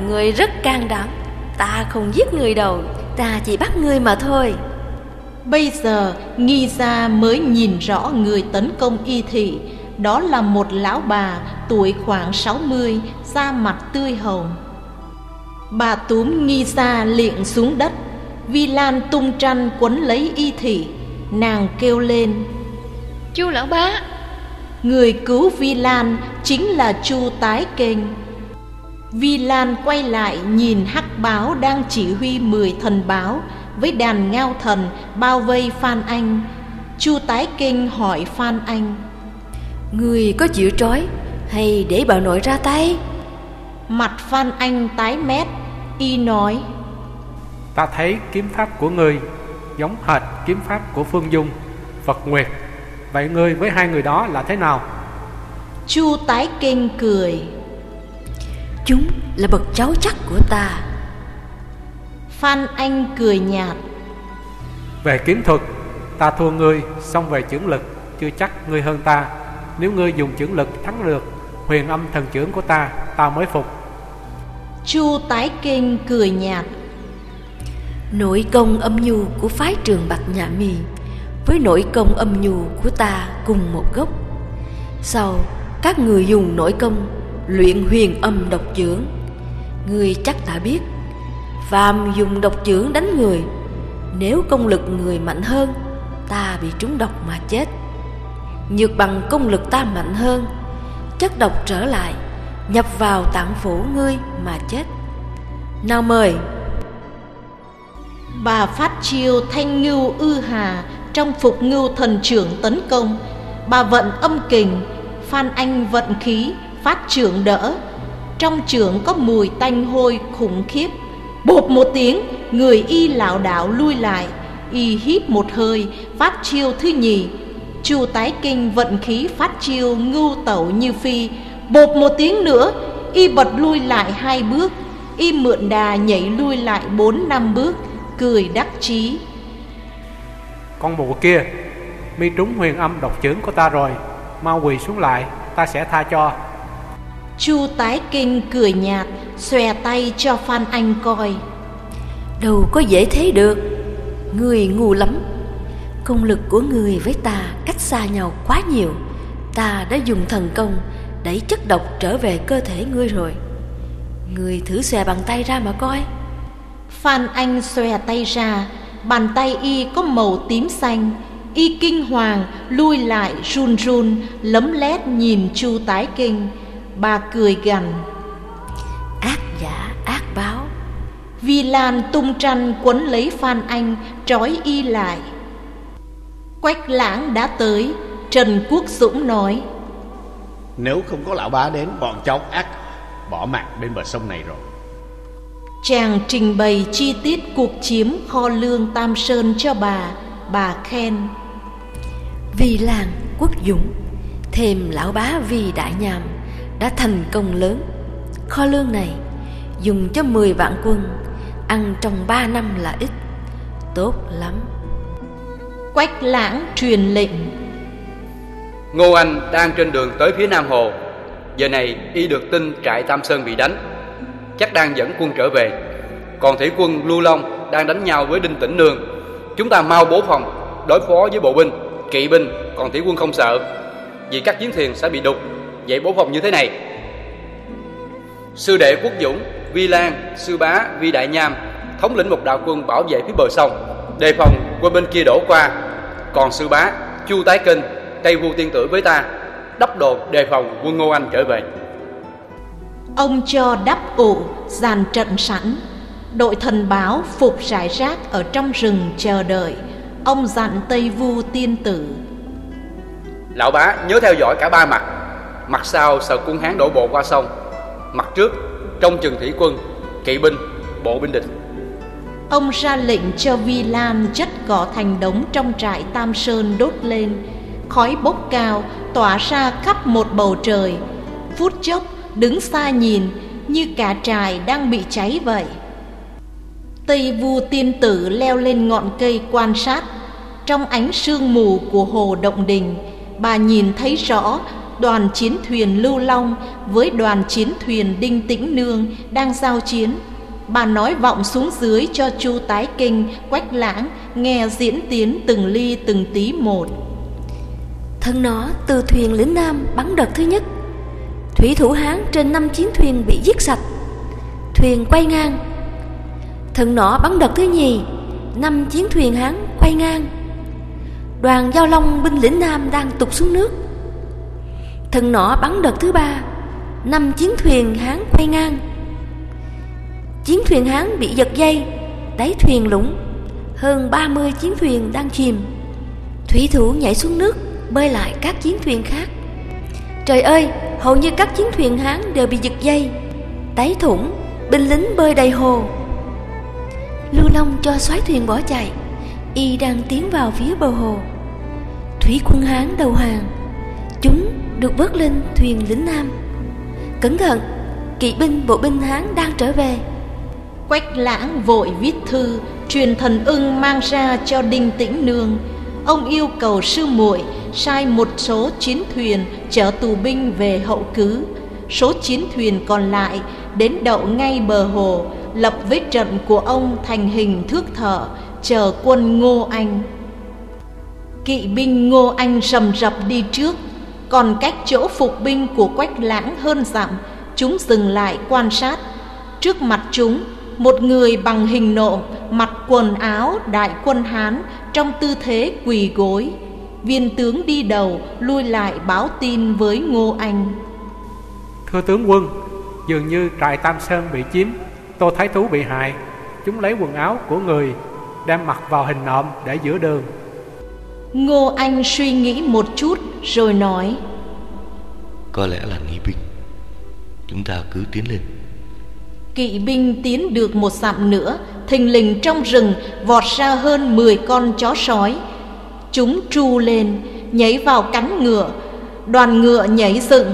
Ngươi rất can đảm. Ta không giết người đâu Ta chỉ bắt ngươi mà thôi. Bây giờ nghi ra mới nhìn rõ người tấn công y thị. Đó là một lão bà tuổi khoảng 60 Da mặt tươi hồng. Bà túm nghi ra liệng xuống đất Vi Lan tung tranh quấn lấy y thị. Nàng kêu lên. Chu lão bá. Người cứu Vi Lan chính là Chu Tái Kênh. Vi Lan quay lại nhìn hắc báo đang chỉ huy mười thần báo Với đàn ngao thần bao vây Phan Anh. Chu Tái Kinh hỏi Phan Anh. Người có chịu trói hay để bà nội ra tay? Mặt Phan Anh tái mét Y nói Ta thấy kiếm pháp của ngươi giống hệt kiếm pháp của Phương Dung, Phật Nguyệt. Vậy ngươi với hai người đó là thế nào? Chu Tái Kinh cười. Chúng là bậc cháu chắc của ta. Phan Anh cười nhạt. Về kiếm thuật Ta thua ngươi Xong về chưởng lực Chưa chắc ngươi hơn ta. Nếu ngươi dùng chưởng lực thắng được Huyền âm thần trưởng của ta Ta mới phục. Chu Tái Kinh cười nhạt Nội công âm nhu của phái trường Bạch Nhã Mì Với nội công âm nhu của ta cùng một gốc. Sau, các người dùng nội công luyện huyền âm độc trưởng. Người chắc đã biết, Phàm dùng độc trưởng đánh người, Nếu công lực người mạnh hơn, Ta bị trúng độc mà chết. Nhược bằng công lực ta mạnh hơn, Chất độc trở lại, Nhập vào tạng phủ ngươi mà chết. Nào mời Bà phát chiêu thanh ngưu ư hà Trong phục ngưu thần trưởng tấn công. Bà vận âm kình, Phan Anh vận khí, Phát trưởng đỡ. Trong trưởng có mùi tanh hôi khủng khiếp. Bột một tiếng, Người y lảo đảo lui lại. Y hít một hơi, Phát chiêu thứ nhì, Chu tái kinh vận khí phát chiêu ngưu tẩu như phi. Bột một tiếng nữa, Y bật lui lại hai bước. Y mượn đà nhảy lui lại bốn năm bước. Cười đắc chí. Con mụ kia Mi trúng huyền âm độc trưởng của ta rồi Mau quỳ xuống lại Ta sẽ tha cho. Chu tái kinh cười nhạt Xòe tay cho Phan Anh coi. Đâu có dễ thế được. Người ngu lắm. Công lực của người với ta cách xa nhau quá nhiều. Ta đã dùng thần công Đẩy chất độc trở về cơ thể ngươi rồi. Người thử xòe bàn tay ra mà coi Phan Anh xòe tay ra Bàn tay y có màu tím xanh Y kinh hoàng lui lại run run Lấm lét nhìn Chu tái kinh. Bà cười gằn Ác giả ác báo. Vi Lan tung tranh quấn lấy Phan Anh Trói y lại. Quách lãng đã tới Trần Quốc Dũng nói Nếu không có lão bá đến Bọn cháu ác bỏ mạng bên bờ sông này rồi Chàng trình bày chi tiết cuộc chiếm kho lương Tam Sơn cho bà Bà khen. Vì làng quốc dũng Thêm lão bá vì đại nhàm Đã thành công lớn. Kho lương này Dùng cho 10 vạn quân Ăn trong 3 năm là ít. Tốt lắm. Quách lãng truyền lệnh. Ngô Anh đang trên đường tới phía Nam Hồ. Giờ này y được tin trại Tam Sơn bị đánh Chắc đang dẫn quân trở về. Còn thủy quân Lưu Long đang đánh nhau với Đinh Tĩnh Nương. Chúng ta mau bố phòng Đối phó với bộ binh, kỵ binh Còn thủy quân không sợ. Vì các chiến thuyền sẽ bị đục. Vậy bố phòng như thế này. Sư đệ Quốc Dũng, Vi Lan, Sư Bá, Vi Đại Nham Thống lĩnh một đạo quân bảo vệ phía bờ sông Đề phòng quân bên kia đổ qua. Còn Sư Bá, Chu Tái Kinh, Tây Vu Tiên Tử với ta Đắp đồ đề phòng quân Ngô Anh trở về. Ông cho đắp ụ dàn trận sẵn. Đội thần báo phục rải rác ở trong rừng chờ đợi. Ông dặn Tây Vu tiên tử. Lão bá nhớ theo dõi cả ba mặt. Mặt sau sợ quân Hán đổ bộ qua sông. Mặt trước trong chừng thủy quân Kỵ binh, bộ binh địch. Ông ra lệnh cho Vi Lan chất cỏ thành đống trong trại Tam Sơn đốt lên. Khói bốc cao tỏa ra khắp một bầu trời. Phút chốc đứng xa nhìn như cả trài đang bị cháy vậy Tây Vu tiên tử leo lên ngọn cây quan sát Trong ánh sương mù của hồ Động Đình Bà nhìn thấy rõ đoàn chiến thuyền Lưu Long với đoàn chiến thuyền Đinh Tĩnh Nương đang giao chiến Bà nói vọng xuống dưới cho Chu Tái Kinh, Quách Lãng nghe diễn tiến từng ly từng tí một. Thân nó từ thuyền lính Nam bắn đợt thứ nhất. Thủy thủ Hán trên năm chiến thuyền bị giết sạch. Thuyền quay ngang. thần nỏ bắn đợt thứ nhì, năm chiến thuyền Hán quay ngang. Đoàn Giao Long binh lĩnh Nam đang tụt xuống nước. thần nỏ bắn đợt thứ ba, năm chiến thuyền Hán quay ngang Chiến thuyền Hán bị giật dây Đáy thuyền lũng Hơn 30 chiến thuyền đang chìm Thủy thủ nhảy xuống nước Bơi lại các chiến thuyền khác Trời ơi Hầu như các chiến thuyền Hán đều bị giật dây Đáy thủng Binh lính bơi đầy hồ Lưu Long cho xoáy thuyền bỏ chạy Y đang tiến vào phía bờ hồ Thủy quân Hán đầu hàng Chúng được vớt lên thuyền lính Nam. Cẩn thận, kỵ binh bộ binh Hán đang trở về. Quách lãng vội viết thư truyền thần ưng mang ra cho Đinh Tĩnh Nương. Ông yêu cầu sư muội sai một số chiến thuyền chở tù binh về hậu cứ. Số chiến thuyền còn lại đến đậu ngay bờ hồ, lập vết trận của ông thành hình thước thợ, chờ quân Ngô Anh. Kỵ binh Ngô Anh rầm rập đi trước, còn cách chỗ phục binh của Quách Lãng hơn dặm, chúng dừng lại quan sát. Trước mặt chúng, một người bằng hình nộm, mặc quần áo đại quân Hán trong tư thế quỳ gối. Viên tướng đi đầu lui lại báo tin với Ngô Anh. Thưa tướng quân, dường như trại Tam Sơn bị chiếm, Tô Thái Thú bị hại. Chúng lấy quần áo của người đem mặc vào hình nộm để giữa đường. Ngô Anh suy nghĩ một chút rồi nói Có lẽ là nghi binh Chúng ta cứ tiến lên Kỵ binh tiến được một dặm nữa Thình lình trong rừng vọt ra hơn 10 con chó sói Chúng tru lên Nhảy vào cắn ngựa. Đoàn ngựa nhảy dựng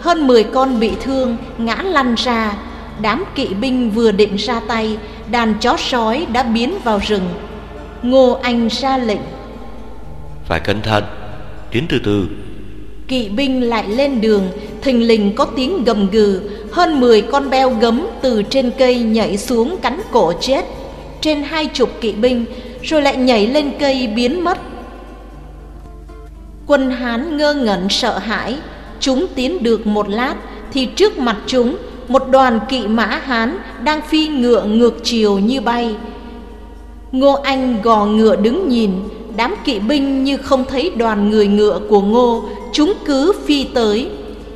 Hơn 10 con bị thương Ngã lăn ra. Đám kỵ binh vừa định ra tay Đàn chó sói đã biến vào rừng. Ngô Anh ra lệnh. Phải cẩn thận Tiến từ từ. Kỵ binh lại lên đường Thình lình có tiếng gầm gừ. Hơn 10 con beo gấm từ trên cây nhảy xuống cắn cổ chết. Trên hai chục kỵ binh Rồi lại nhảy lên cây biến mất Quân Hán ngơ ngẩn sợ hãi, Chúng tiến được một lát Thì trước mặt chúng, Một đoàn kỵ mã Hán Đang phi ngựa ngược chiều như bay. Ngô Anh gò ngựa đứng nhìn, Đám kỵ binh như không thấy đoàn người ngựa của Ngô, Chúng cứ phi tới.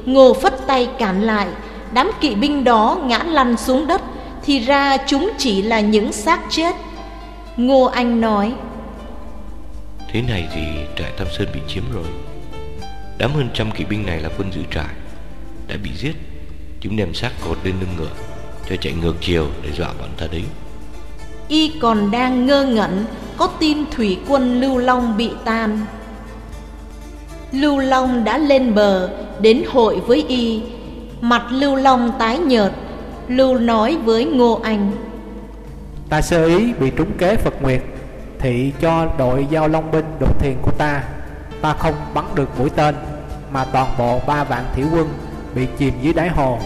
Ngô phất tay cản lại, Đám kỵ binh đó ngã lăn xuống đất, Thì ra chúng chỉ là những xác chết. Ngô Anh nói Thế này thì trại Tam Sơn bị chiếm rồi. Đám hơn trăm kỵ binh này là quân giữ trại Đã bị giết. Chúng đem xác cột lên lưng ngựa Cho chạy ngược chiều để dọa bọn ta đấy. Y còn đang ngơ ngẩn Có tin thủy quân Lưu Long bị tan. Lưu Long đã lên bờ Đến hội với Y. Mặt Lưu Long tái nhợt Lưu nói với Ngô Anh. Ta sơ ý bị trúng kế Phật Nguyệt Thị cho đội giao long binh đột thiền của ta. Ta không bắn được mũi tên, Mà toàn bộ ba vạn thiểu quân Bị chìm dưới đáy hồ.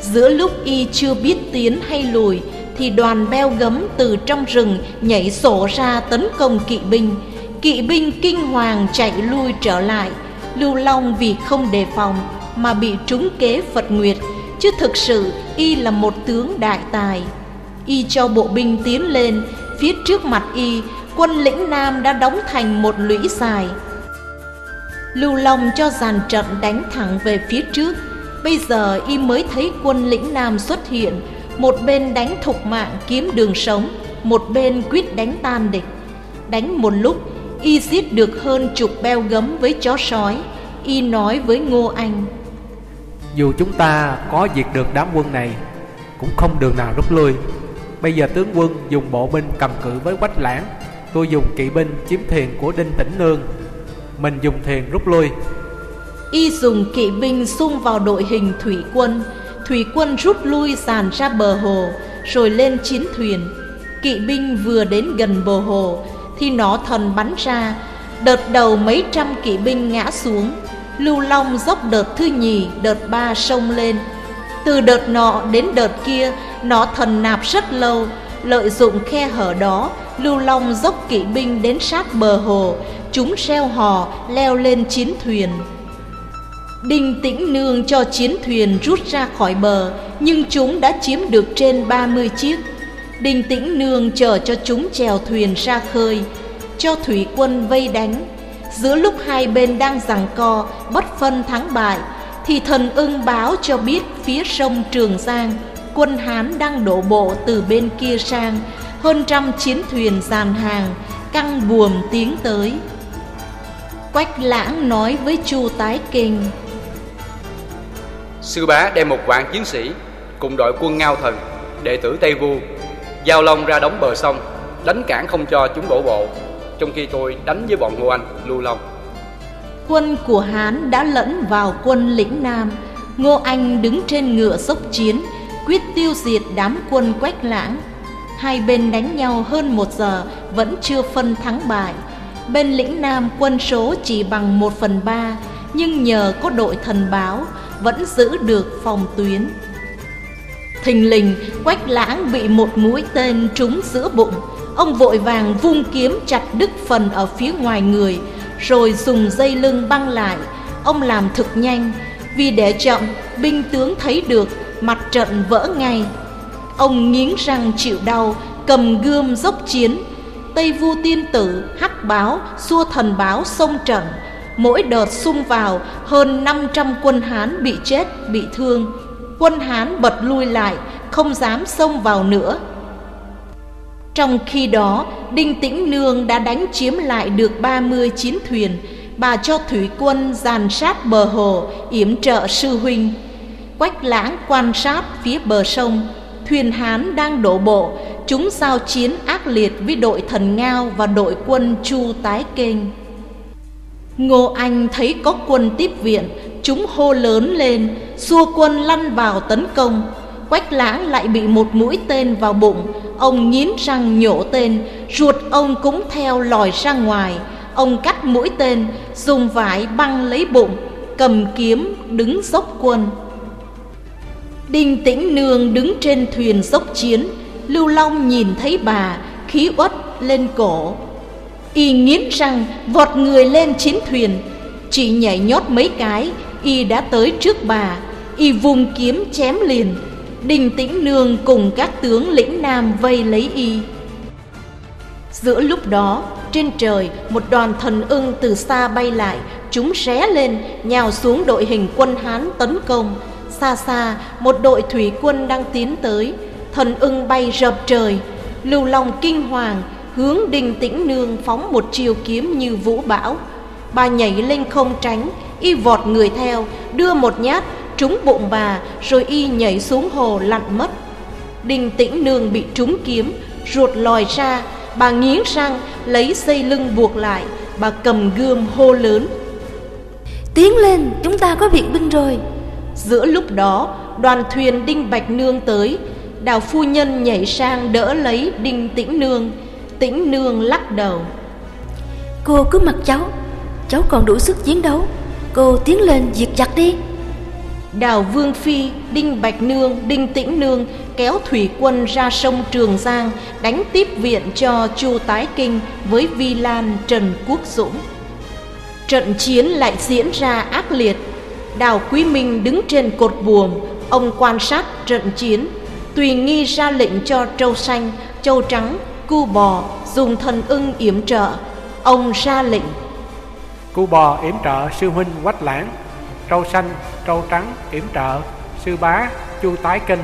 Giữa lúc y chưa biết tiến hay lùi, Thì đoàn beo gấm từ trong rừng Nhảy sổ ra tấn công kỵ binh. Kỵ binh kinh hoàng chạy lui trở lại, Lưu Long vì không đề phòng Mà bị trúng kế Phật Nguyệt. Chứ thực sự y là một tướng đại tài. Y cho bộ binh tiến lên Phía trước mặt y, Quân lĩnh Nam đã đóng thành một lũy dài. Lưu Long cho dàn trận đánh thẳng về phía trước. Bây giờ y mới thấy quân lĩnh Nam xuất hiện, Một bên đánh thục mạng kiếm đường sống, Một bên quyết đánh tan địch. Đánh một lúc, Y giết được hơn chục beo gấm với chó sói, Y nói với Ngô Anh. Dù chúng ta có diệt được đám quân này, Cũng không đường nào rút lui. Bây giờ tướng quân dùng bộ binh cầm cự với quách lãng. Tôi dùng kỵ binh chiếm thuyền của Đinh Tĩnh Nương. Mình dùng thuyền rút lui. Y dùng kỵ binh xung vào đội hình thủy quân. Thủy quân rút lui dàn ra bờ hồ, Rồi lên chiến thuyền. Kỵ binh vừa đến gần bờ hồ, Thì nó thần bắn ra. Đợt đầu mấy trăm kỵ binh ngã xuống. Lưu Long dốc đợt thứ nhì, Đợt ba sông lên. Từ đợt nọ đến đợt kia nó thần nạp rất lâu, Lợi dụng khe hở đó, Lưu Long dốc kỵ binh đến sát bờ hồ. Chúng reo hò, leo lên chiến thuyền. Đinh Tĩnh Nương cho chiến thuyền rút ra khỏi bờ, Nhưng chúng đã chiếm được trên 30 chiếc. Đinh Tĩnh Nương chờ cho chúng chèo thuyền ra khơi, Cho thủy quân vây đánh. Giữa lúc hai bên đang giằng co, Bất phân thắng bại, Thì thần ưng báo cho biết phía sông Trường Giang. Quân Hán đang đổ bộ từ bên kia sang Hơn trăm chiến thuyền dàn hàng Căng buồm tiến tới Quách lãng nói với Chu Tái Kinh Sư bá đem một vạn chiến sĩ cùng đội quân Ngao Thần, đệ tử Tây Vu, giao long ra đóng bờ sông, đánh cản không cho chúng đổ bộ, trong khi tôi đánh với bọn Ngô Anh, Lưu Long. Quân của Hán đã lẫn vào quân lĩnh Nam Ngô Anh đứng trên ngựa dốc chiến Quyết tiêu diệt đám quân quách lãng. Hai bên đánh nhau hơn một giờ, Vẫn chưa phân thắng bại. Bên lĩnh Nam quân số chỉ bằng một phần ba, Nhưng nhờ có đội thần báo, Vẫn giữ được phòng tuyến. Thình lình, Quách lãng bị một mũi tên trúng giữa bụng. Ông vội vàng vung kiếm chặt đứt phần ở phía ngoài người, Rồi dùng dây lưng băng lại. Ông làm thực nhanh, Vì để chậm, Binh tướng thấy được Mặt trận vỡ ngay. Ông nghiến răng chịu đau Cầm gươm dốc chiến. Tây Vu Tiên Tử, Hắc Báo, Xua Thần Báo xông trận Mỗi đợt xung vào hơn 500 quân Hán bị chết, bị thương. Quân Hán bật lui lại, không dám xông vào nữa. Trong khi đó, Đinh Tĩnh Nương đã đánh chiếm lại được 30 chiến thuyền. Bà cho thủy quân dàn sát bờ hồ, yểm trợ sư huynh. Quách lãng quan sát phía bờ sông. Thuyền Hán đang đổ bộ. Chúng giao chiến ác liệt với đội thần Ngao và đội quân Chu Tái Kênh. Ngô Anh thấy có quân tiếp viện. Chúng hô lớn lên. Xua quân lăn vào tấn công. Quách lãng lại bị một mũi tên vào bụng. Ông nhín răng nhổ tên. Ruột ông cũng theo lòi ra ngoài. Ông cắt mũi tên, Dùng vải băng lấy bụng, Cầm kiếm, đứng dốc quân. Đinh Tĩnh Nương đứng trên thuyền dốc chiến, Lưu Long nhìn thấy bà, Khí uất lên cổ. Y nghiến răng vọt người lên chiến thuyền. Chỉ nhảy nhót mấy cái, Y đã tới trước bà. Y vùng kiếm chém liền. Đình Tĩnh Nương cùng các tướng lĩnh Nam vây lấy Y. Giữa lúc đó, trên trời, một đoàn thần ưng từ xa bay lại. Chúng ré lên, nhào xuống đội hình quân Hán tấn công. Xa xa, một đội thủy quân đang tiến tới. Thần ưng bay rợp trời, Lưu Long kinh hoàng, Hướng đình tĩnh nương phóng một chiều kiếm như vũ bão. Bà nhảy lên không tránh, Y vọt người theo, Đưa một nhát trúng bụng bà, Rồi y nhảy xuống hồ lặn mất. Đình tĩnh nương bị trúng kiếm, Ruột lòi ra. Bà nghiến răng, lấy dây lưng buộc lại. Bà cầm gươm hô lớn, Tiến lên, chúng ta có viện binh rồi. Giữa lúc đó đoàn thuyền Đinh Bạch Nương tới. Đào phu nhân nhảy sang đỡ lấy Đinh Tĩnh Nương. Tĩnh Nương lắc đầu. Cô cứ mặc cháu Cháu còn đủ sức chiến đấu. Cô tiến lên diệt giặc đi. Đào Vương Phi, Đinh Bạch Nương, Đinh Tĩnh Nương kéo thủy quân ra sông Trường Giang đánh tiếp viện cho Chu Tái Kinh với Vi Lan Trần Quốc Dũng. Trận chiến lại diễn ra ác liệt. Đào Quý Minh đứng trên cột buồm, ông quan sát trận chiến, tùy nghi ra lệnh cho Trâu Xanh, Châu Trắng, Cu Bò dùng thần ưng yểm trợ. Ông ra lệnh. Cu Bò yểm trợ sư huynh Quách Lãng, Trâu Xanh, Trâu Trắng yểm trợ sư bá Chu Tái Kinh.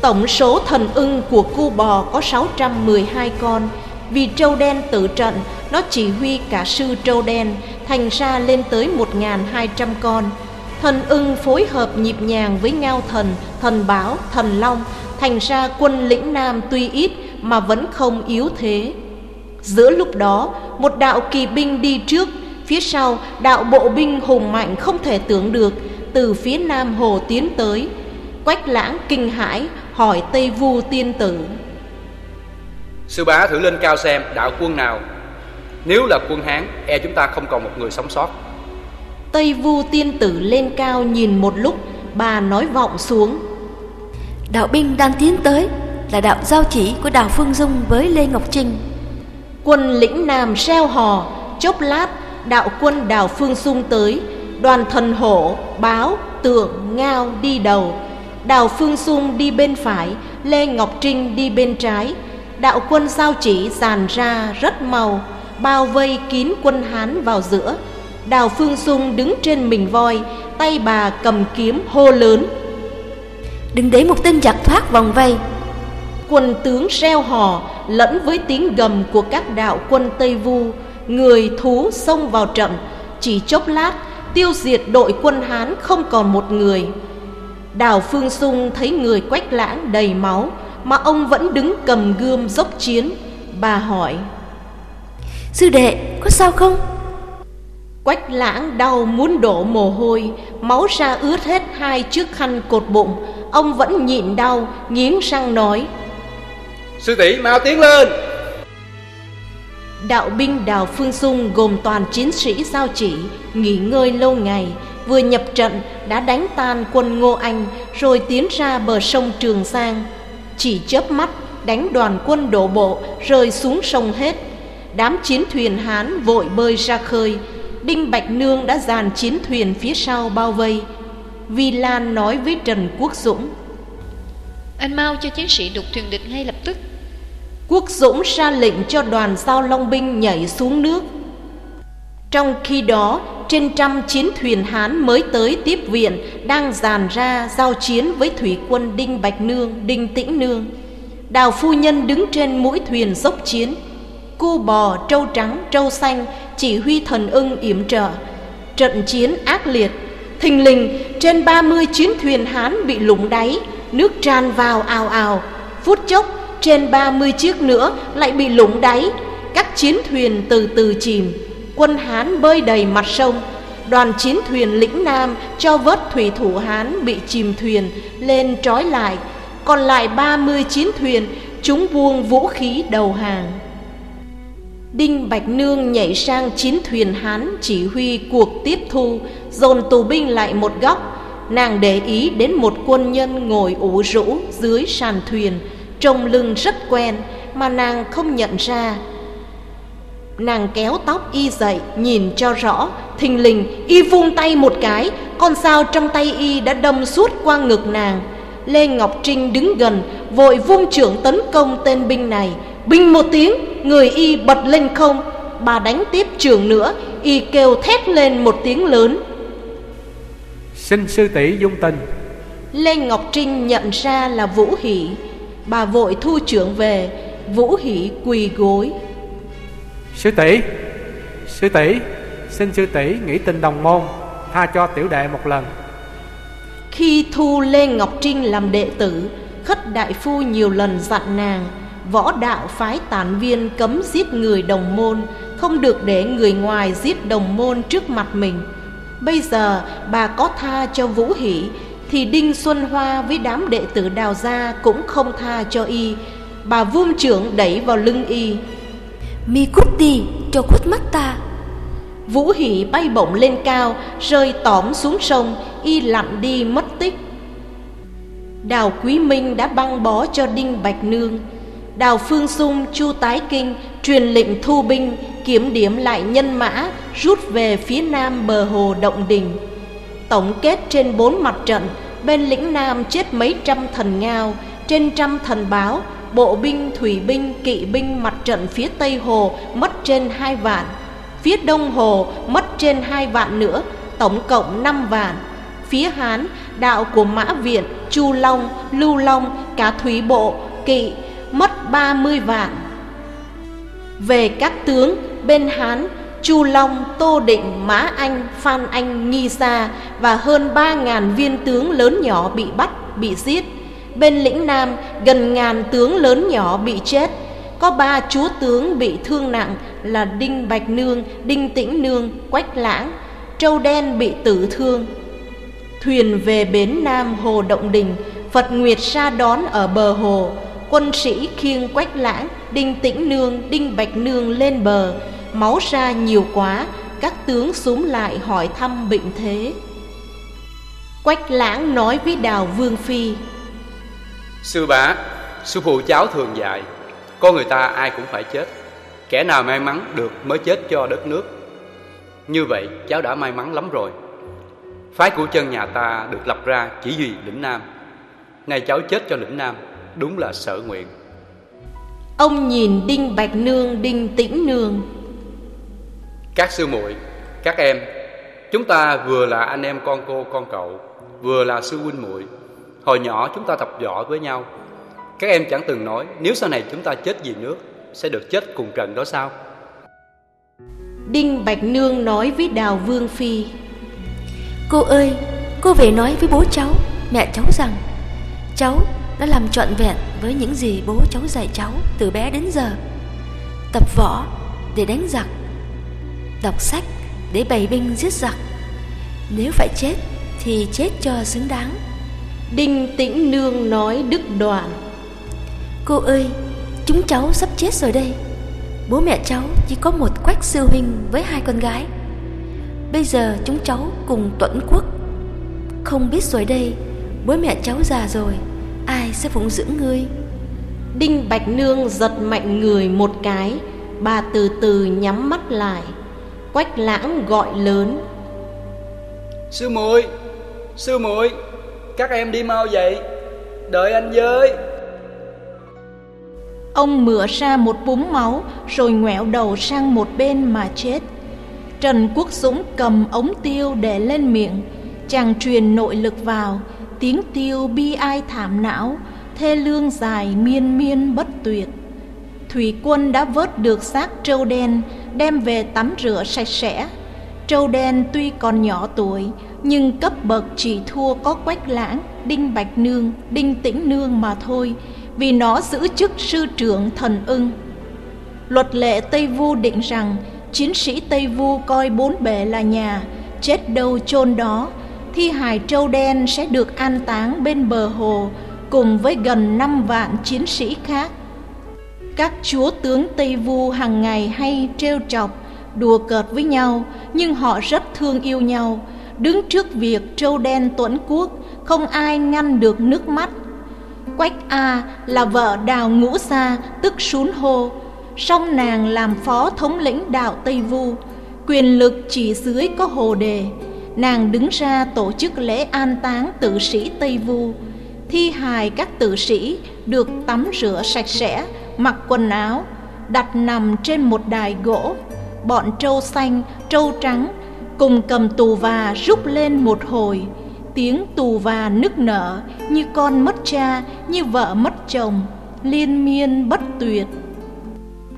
Tổng số thần ưng của cu bò có 612 con vì trâu đen tự trận Nó chỉ huy cả sư trâu đen Thành ra lên tới 1.200 con. Thần ưng phối hợp nhịp nhàng với ngao thần, thần báo, thần long Thành ra quân lĩnh Nam tuy ít mà vẫn không yếu thế. Giữa lúc đó một đạo kỳ binh đi trước Phía sau đạo bộ binh hùng mạnh không thể tưởng được Từ phía nam hồ tiến tới. Quách lãng kinh hãi hỏi Tây Vu tiên tử Sư bá thử lên cao xem đạo quân nào. Nếu là quân Hán E chúng ta không còn một người sống sót. Tây Vu tiên tử lên cao nhìn một lúc Bà nói vọng xuống. Đạo binh đang tiến tới Là đạo giao chỉ của Đào Phương Dung với Lê Ngọc Trinh. Quân lĩnh Nam reo hò Chốc lát đạo quân Đào Phương Dung tới. Đoàn thần hổ, báo, tượng, ngao đi đầu. Đào Phương Dung đi bên phải Lê Ngọc Trinh đi bên trái Đạo quân giao chỉ dàn ra rất màu Bao vây kín quân Hán vào giữa. Đào Phương Dung đứng trên mình voi Tay bà cầm kiếm hô lớn. Đừng để một tên giặc thoát vòng vây. Quân tướng reo hò lẫn với tiếng gầm của các đạo quân Tây Vu. Người thú xông vào trận. Chỉ chốc lát tiêu diệt đội quân Hán không còn một người. Đào Phương Sung thấy người quách lãng đầy máu Mà ông vẫn đứng cầm gươm dốc chiến. Bà hỏi Sư đệ có sao không? Quách lãng đau muốn đổ mồ hôi Máu ra ướt hết hai chiếc khăn cột bụng. Ông vẫn nhịn đau Nghiến răng nói Sư tỷ mau tiến lên. Đạo binh Đào Phương Dung gồm toàn chiến sĩ giao chỉ Nghỉ ngơi lâu ngày Vừa nhập trận đã đánh tan quân Ngô Anh Rồi tiến ra bờ sông Trường Giang Chỉ chớp mắt đánh đoàn quân đổ bộ Rơi xuống sông hết. Đám chiến thuyền Hán vội bơi ra khơi. Đinh Bạch Nương đã dàn chiến thuyền phía sau bao vây. Vi Lan nói với Trần Quốc Dũng Anh mau cho chiến sĩ đục thuyền địch ngay lập tức. Quốc Dũng ra lệnh cho đoàn giao long binh nhảy xuống nước trong khi đó trên trăm chiến thuyền Hán mới tới tiếp viện Đang dàn ra giao chiến với thủy quân Đinh Bạch Nương, Đinh Tĩnh Nương. Đào phu nhân đứng trên mũi thuyền dốc chiến. Cô bò, trâu trắng, trâu xanh Chỉ huy thần ưng yểm trợ. Trận chiến ác liệt. Thình lình trên 30 chiến thuyền Hán bị lủng đáy Nước tràn vào ào ào. Phút chốc trên 30 chiếc nữa lại bị lủng đáy. Các chiến thuyền từ từ chìm. Quân Hán bơi đầy mặt sông. Đoàn chiến thuyền lĩnh Nam cho vớt thủy thủ Hán bị chìm thuyền, lên trói lại. Còn lại 30 chiến thuyền, chúng buông vũ khí đầu hàng. Đinh Bạch Nương nhảy sang chiến thuyền Hán chỉ huy cuộc tiếp thu, Dồn tù binh lại một góc. Nàng để ý đến một quân nhân ngồi ủ rũ dưới sàn thuyền, Trông lưng rất quen, mà nàng không nhận ra. Nàng kéo tóc y dậy nhìn cho rõ. Thình lình y vung tay một cái. Con dao trong tay y đã đâm suốt qua ngực nàng. Lê Ngọc Trinh đứng gần Vội vung trưởng tấn công tên binh này. Binh một tiếng Người y bật lên không. Bà đánh tiếp trưởng nữa Y kêu thét lên một tiếng lớn. Xin sư tỷ dung tình. Lê Ngọc Trinh nhận ra là Vũ Hỷ. Bà vội thu trưởng về. Vũ Hỷ quỳ gối Sư tỷ Sư tỷ, Xin sư tỷ nghĩ tình đồng môn, Tha cho tiểu đệ một lần. Khi thu Lê Ngọc Trinh làm đệ tử, Khất đại phu nhiều lần dặn nàng, Võ đạo phái tản viên cấm giết người đồng môn, Không được để người ngoài giết đồng môn trước mặt mình. Bây giờ bà có tha cho Vũ Hỷ, Thì Đinh Xuân Hoa với đám đệ tử đào gia cũng không tha cho y. Bà vung trưởng đẩy vào lưng y. Mi cút đi cho khuất mắt ta. Vũ Hỷ bay bổng lên cao Rơi tóm xuống sông Y lặn đi mất tích. Đào Quý Minh đã băng bó cho Đinh Bạch Nương. Đào Phương Dung, Chu Tái Kinh truyền lệnh thu binh, kiểm điểm lại nhân mã, rút về phía nam bờ hồ Động Đình. Tổng kết trên bốn mặt trận, bên lĩnh Nam chết mấy trăm thần ngao, trên trăm thần báo, bộ binh, thủy binh, kỵ binh mặt trận phía Tây Hồ mất trên hai vạn, phía Đông Hồ mất trên hai vạn nữa, tổng cộng năm vạn. Phía Hán, đạo của Mã Viện, Chu Long, Lưu Long, cả thúy bộ, kỵ, mất 30 vạn. Về các tướng, bên Hán, Chu Long, Tô Định, Mã Anh, Phan Anh, Nghi Sa và hơn 3.000 viên tướng lớn nhỏ bị bắt, bị giết. Bên lĩnh Nam, gần ngàn tướng lớn nhỏ bị chết. Có ba chúa tướng bị thương nặng là Đinh Bạch Nương, Đinh Tĩnh Nương, Quách Lãng. Trâu Đen bị tử thương. Thuyền về bến Nam Hồ Động Đình, Phật Nguyệt ra đón ở bờ hồ quân sĩ khiêng quách lãng đinh tĩnh nương đinh bạch nương lên bờ máu ra nhiều quá các tướng xuống lại hỏi thăm bệnh thế quách lãng nói với đào vương phi sư bá sư phụ cháu thường dạy con người ta ai cũng phải chết. Kẻ nào may mắn được mới chết cho đất nước. Như vậy cháu đã may mắn lắm rồi. Phái của chân nhà ta được lập ra chỉ vì lĩnh nam. Nay cháu chết cho lĩnh nam đúng là sở nguyện. Ông nhìn đinh bạch nương đinh tĩnh nương. Các sư muội các em chúng ta vừa là anh em con cô con cậu vừa là sư huynh muội. Hồi nhỏ chúng ta tập võ với nhau các em chẳng từng nói nếu sau này chúng ta chết vì nước sẽ được chết cùng trần đó sao? Đinh bạch nương nói với đào vương phi cô ơi cô về nói với bố cháu mẹ cháu rằng cháu đã làm trọn vẹn với những gì bố cháu dạy cháu từ bé đến giờ. Tập võ để đánh giặc đọc sách để bày binh giết giặc. Nếu phải chết thì chết cho xứng đáng. Đinh Tĩnh Nương nói đứt đoạn Cô ơi, chúng cháu sắp chết rồi đây. Bố mẹ cháu chỉ có một quách sư huynh với hai con gái. Bây giờ chúng cháu cùng tuẫn quốc. Không biết rồi đây Bố mẹ cháu già rồi Ai sẽ phụng dưỡng ngươi? Đinh Bạch Nương giật mạnh người một cái Bà từ từ nhắm mắt lại. Quách lãng gọi lớn. Sư muội Sư muội Các em đi mau vậy. Đợi anh với Ông mửa ra một búng máu Rồi ngoẹo đầu sang một bên mà chết. Trần Quốc Dũng cầm ống tiêu để lên miệng. Chàng truyền nội lực vào Tiếng tiêu bi ai thảm não Thê lương dài miên miên bất tuyệt. Thủy quân đã vớt được xác trâu đen Đem về tắm rửa sạch sẽ. Trâu đen tuy còn nhỏ tuổi Nhưng cấp bậc chỉ thua có quách lãng Đinh Bạch Nương, Đinh Tĩnh Nương mà thôi. Vì nó giữ chức sư trưởng thần ưng. Luật lệ Tây Vu định rằng, Chiến sĩ Tây Vu coi bốn bể là nhà, Chết đâu chôn đó. Thi hài trâu đen sẽ được an táng bên bờ hồ, Cùng với gần 5 vạn chiến sĩ khác. Các chúa tướng Tây Vu hàng ngày hay trêu chọc, Đùa cợt với nhau, Nhưng họ rất thương yêu nhau. Đứng trước việc trâu đen tuẫn quốc Không ai ngăn được nước mắt. Quách A là vợ đào ngũ sa Tức sún hô song nàng làm phó thống lĩnh đạo Tây Vu, quyền lực chỉ dưới có hồ đề. Nàng đứng ra tổ chức lễ an táng tử sĩ Tây Vu, thi hài các tử sĩ được tắm rửa sạch sẽ, mặc quần áo, đặt nằm trên một đài gỗ. Bọn trâu xanh, trâu trắng cùng cầm tù và rúc lên một hồi. Tiếng tù và nức nở như con mất cha, như vợ mất chồng, liên miên bất tuyệt.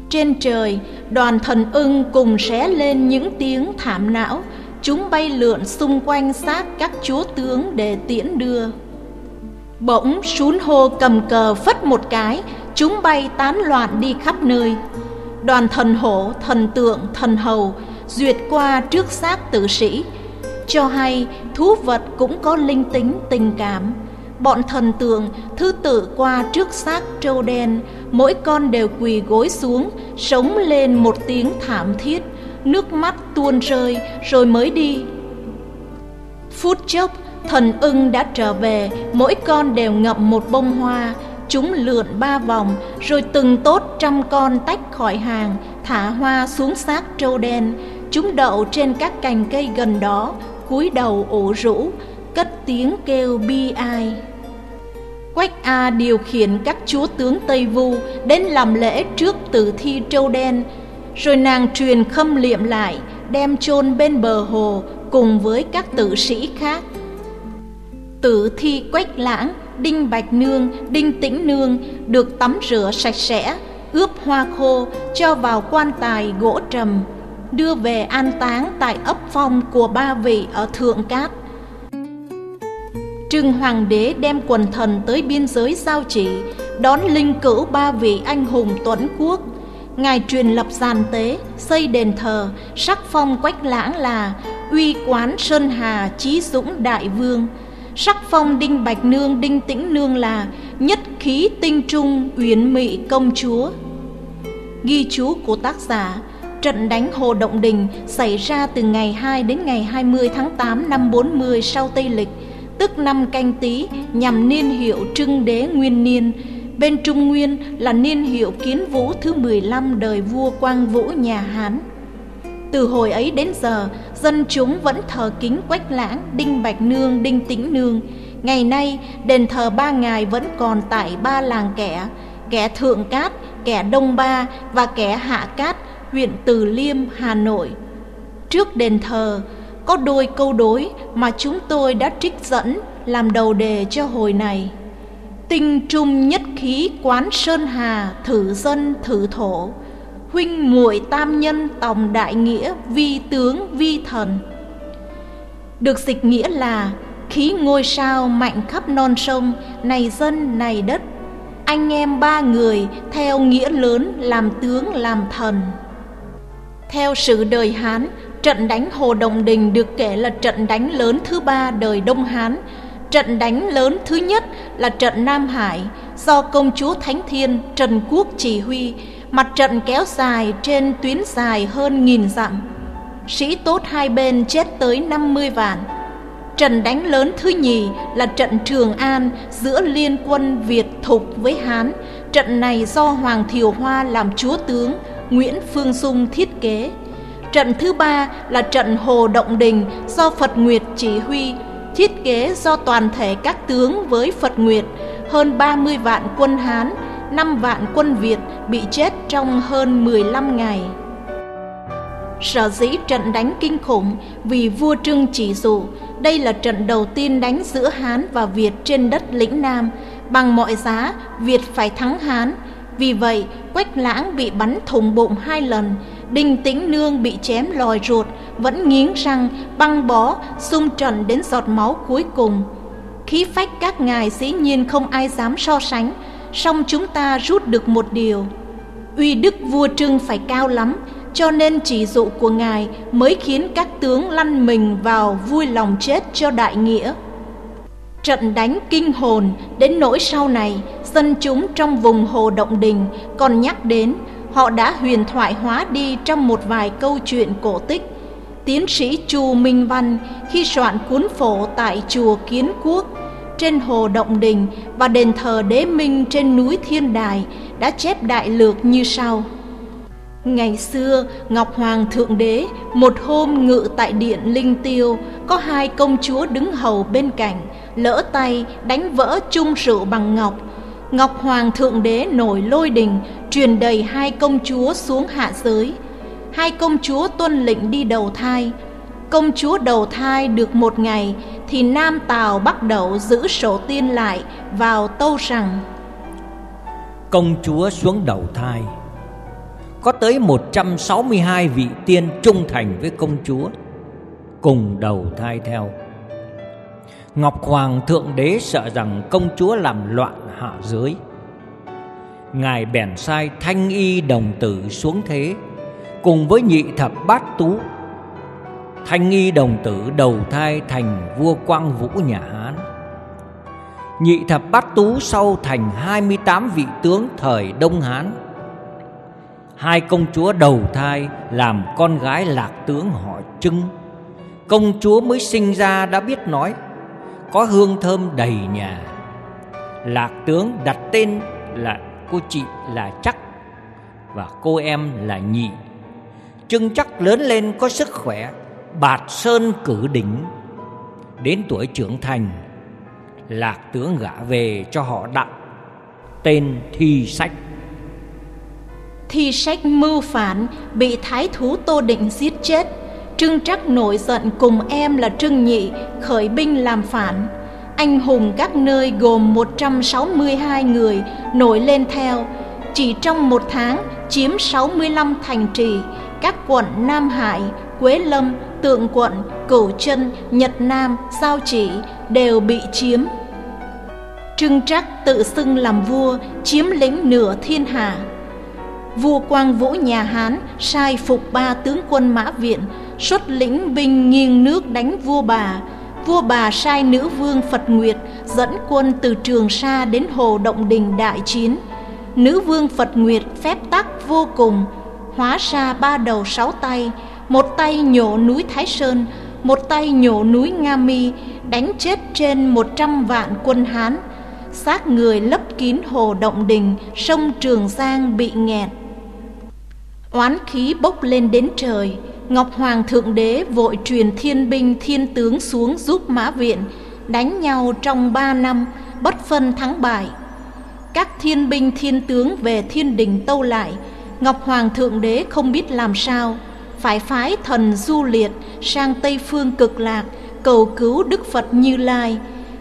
Trên trời, đoàn thần ưng cùng xé lên những tiếng thảm não, chúng bay lượn xung quanh xác các chúa tướng để tiễn đưa. Bỗng sún hô cầm cờ phất một cái, chúng bay tán loạn đi khắp nơi. Đoàn thần hổ, thần tượng, thần hầu duyệt qua trước xác tử sĩ, cho hay thú vật cũng có linh tính tình cảm. Bọn thần tượng thứ tự qua trước xác trâu đen, mỗi con đều quỳ gối xuống, sống lên một tiếng thảm thiết, nước mắt tuôn rơi rồi mới đi. Phút chốc, thần ưng đã trở về, mỗi con đều ngậm một bông hoa, chúng lượn ba vòng, rồi từng tốt trăm con tách khỏi hàng, thả hoa xuống xác trâu đen. Chúng đậu trên các cành cây gần đó, cúi đầu ủ rũ, cất tiếng kêu bi ai. Quách A điều khiển các chúa tướng Tây Vu đến làm lễ trước tử thi trâu đen, rồi nàng truyền khâm liệm lại, đem chôn bên bờ hồ cùng với các tử sĩ khác. Tử thi Quách Lãng, Đinh Bạch Nương, Đinh Tĩnh Nương được tắm rửa sạch sẽ, ướp hoa khô, cho vào quan tài gỗ trầm, đưa về an táng tại ấp phong của ba vị ở Thượng Cát. Trưng Hoàng đế đem quần thần tới biên giới giao chỉ, đón linh cữu ba vị anh hùng tuấn quốc. Ngài truyền lập giàn tế, xây đền thờ, sắc phong quách lãng là uy quán Sơn Hà Chí Dũng Đại Vương, sắc phong Đinh Bạch Nương Đinh Tĩnh Nương là nhất khí tinh trung uyển mị công chúa. Ghi chú của tác giả Trận đánh Hồ Động Đình xảy ra từ ngày 2 đến ngày 20 tháng 8 năm 40 sau Tây Lịch, tức năm canh tí nhằm niên hiệu trưng đế nguyên niên. Bên Trung Nguyên là niên hiệu kiến vũ thứ 15 đời vua Quang Vũ nhà Hán. Từ hồi ấy đến giờ, dân chúng vẫn thờ kính Quách Lãng, Đinh Bạch Nương, Đinh Tĩnh Nương. Ngày nay, đền thờ ba ngài vẫn còn tại ba làng kẻ, kẻ Thượng Cát, kẻ Đông Ba và kẻ Hạ Cát, huyện Từ Liêm, Hà Nội. Trước đền thờ, có đôi câu đối mà chúng tôi đã trích dẫn làm đầu đề cho hồi này. Tinh trung nhất khí quán sơn hà thử dân thử thổ Huynh muội tam nhân tòng đại nghĩa vi tướng vi thần Được dịch nghĩa là khí ngôi sao mạnh khắp non sông Này dân này đất Anh em ba người theo nghĩa lớn làm tướng làm thần theo sự đời Hán, Trận đánh Hồ Đồng Đình được kể là trận đánh lớn thứ ba đời Đông Hán. Trận đánh lớn thứ nhất là trận Nam Hải do công chúa Thánh Thiên Trần Quốc chỉ huy, mặt trận kéo dài trên tuyến dài hơn nghìn dặm. Sĩ tốt hai bên chết tới 50 vạn. Trận đánh lớn thứ nhì là trận Trường An giữa liên quân Việt Thục với Hán. Trận này do Hoàng Thiều Hoa làm chúa tướng, Nguyễn Phương Dung thiết kế. Trận thứ ba là trận Hồ Động Đình do Phật Nguyệt chỉ huy, thiết kế do toàn thể các tướng với Phật Nguyệt, hơn 30 vạn quân Hán, 5 vạn quân Việt bị chết trong hơn 15 ngày. Sở dĩ trận đánh kinh khủng vì vua Trưng chỉ dụ đây là trận đầu tiên đánh giữa Hán và Việt trên đất lĩnh Nam, bằng mọi giá Việt phải thắng Hán. Vì vậy, Quách Lãng bị bắn thủng bụng hai lần, Đinh Tĩnh Nương bị chém lòi ruột, vẫn nghiến răng, băng bó, xung trận đến giọt máu cuối cùng. Khí phách các ngài dĩ nhiên không ai dám so sánh, song chúng ta rút được một điều. Uy đức vua Trưng phải cao lắm, cho nên chỉ dụ của ngài mới khiến các tướng lăn mình vào vui lòng chết cho đại nghĩa. Trận đánh kinh hồn đến nỗi sau này, dân chúng trong vùng Hồ Động Đình còn nhắc đến họ đã huyền thoại hóa đi trong một vài câu chuyện cổ tích. Tiến sĩ Chu Minh Văn khi soạn cuốn phổ tại chùa Kiến Quốc trên Hồ Động Đình và đền thờ Đế Minh trên núi Thiên Đài đã chép đại lược như sau. Ngày xưa, Ngọc Hoàng Thượng Đế một hôm ngự tại điện Linh Tiêu, có hai công chúa đứng hầu bên cạnh, lỡ tay đánh vỡ chung rượu bằng ngọc. Ngọc Hoàng Thượng Đế nổi lôi đình, truyền đầy hai công chúa xuống hạ giới. Hai công chúa tuân lệnh đi đầu thai. Công chúa đầu thai được một ngày, thì Nam Tào bắt đầu giữ sổ tiên lại vào tâu rằng Công chúa xuống đầu thai có tới 162 vị tiên trung thành với công chúa cùng đầu thai theo. Ngọc Hoàng Thượng Đế sợ rằng công chúa làm loạn hạ giới. Ngài bèn sai thanh y đồng tử xuống thế, cùng với nhị thập bát tú. Thanh y đồng tử đầu thai thành vua Quang Vũ nhà Hán. Nhị thập bát tú sau thành 28 vị tướng thời Đông Hán hai công chúa đầu thai làm con gái lạc tướng họ trưng công chúa mới sinh ra đã biết nói có hương thơm đầy nhà. Lạc tướng đặt tên là, cô chị là chắc và cô em là nhị. Trưng chắc lớn lên có sức khỏe, bạt sơn cử đỉnh. Đến tuổi trưởng thành, lạc tướng gả về cho họ đặt tên thi sách. Thi sách mưu phản, bị thái thú Tô Định giết chết. Trưng Trắc nổi giận cùng em là Trưng Nhị khởi binh làm phản. Anh hùng các nơi gồm 162 người nổi lên theo. Chỉ trong một tháng chiếm 65 thành trì, các quận Nam Hải, Quế Lâm, Tượng Quận, Cửu Chân, Nhật Nam, Giao Chỉ đều bị chiếm. Trưng Trắc tự xưng làm vua, chiếm lĩnh nửa thiên hạ vua Quang Vũ nhà Hán sai phục ba tướng quân Mã Viện xuất lĩnh binh nghiêng nước đánh vua bà. Vua bà sai nữ vương Phật Nguyệt dẫn quân từ Trường Sa đến Hồ Động Đình đại chiến. Nữ vương Phật Nguyệt phép tắc vô cùng, hóa ra ba đầu sáu tay, một tay nhổ núi Thái Sơn, một tay nhổ núi Nga Mi, đánh chết trên một trăm vạn quân Hán. Xác người lấp kín hồ Động Đình, sông Trường Giang bị nghẹt. Oán khí bốc lên đến trời, Ngọc Hoàng Thượng Đế vội truyền thiên binh thiên tướng xuống giúp Mã Viện, đánh nhau trong ba năm, bất phân thắng bại. Các thiên binh thiên tướng về thiên đình tâu lại, Ngọc Hoàng Thượng Đế không biết làm sao, phải phái thần du liệt sang Tây Phương cực lạc, cầu cứu Đức Phật Như Lai.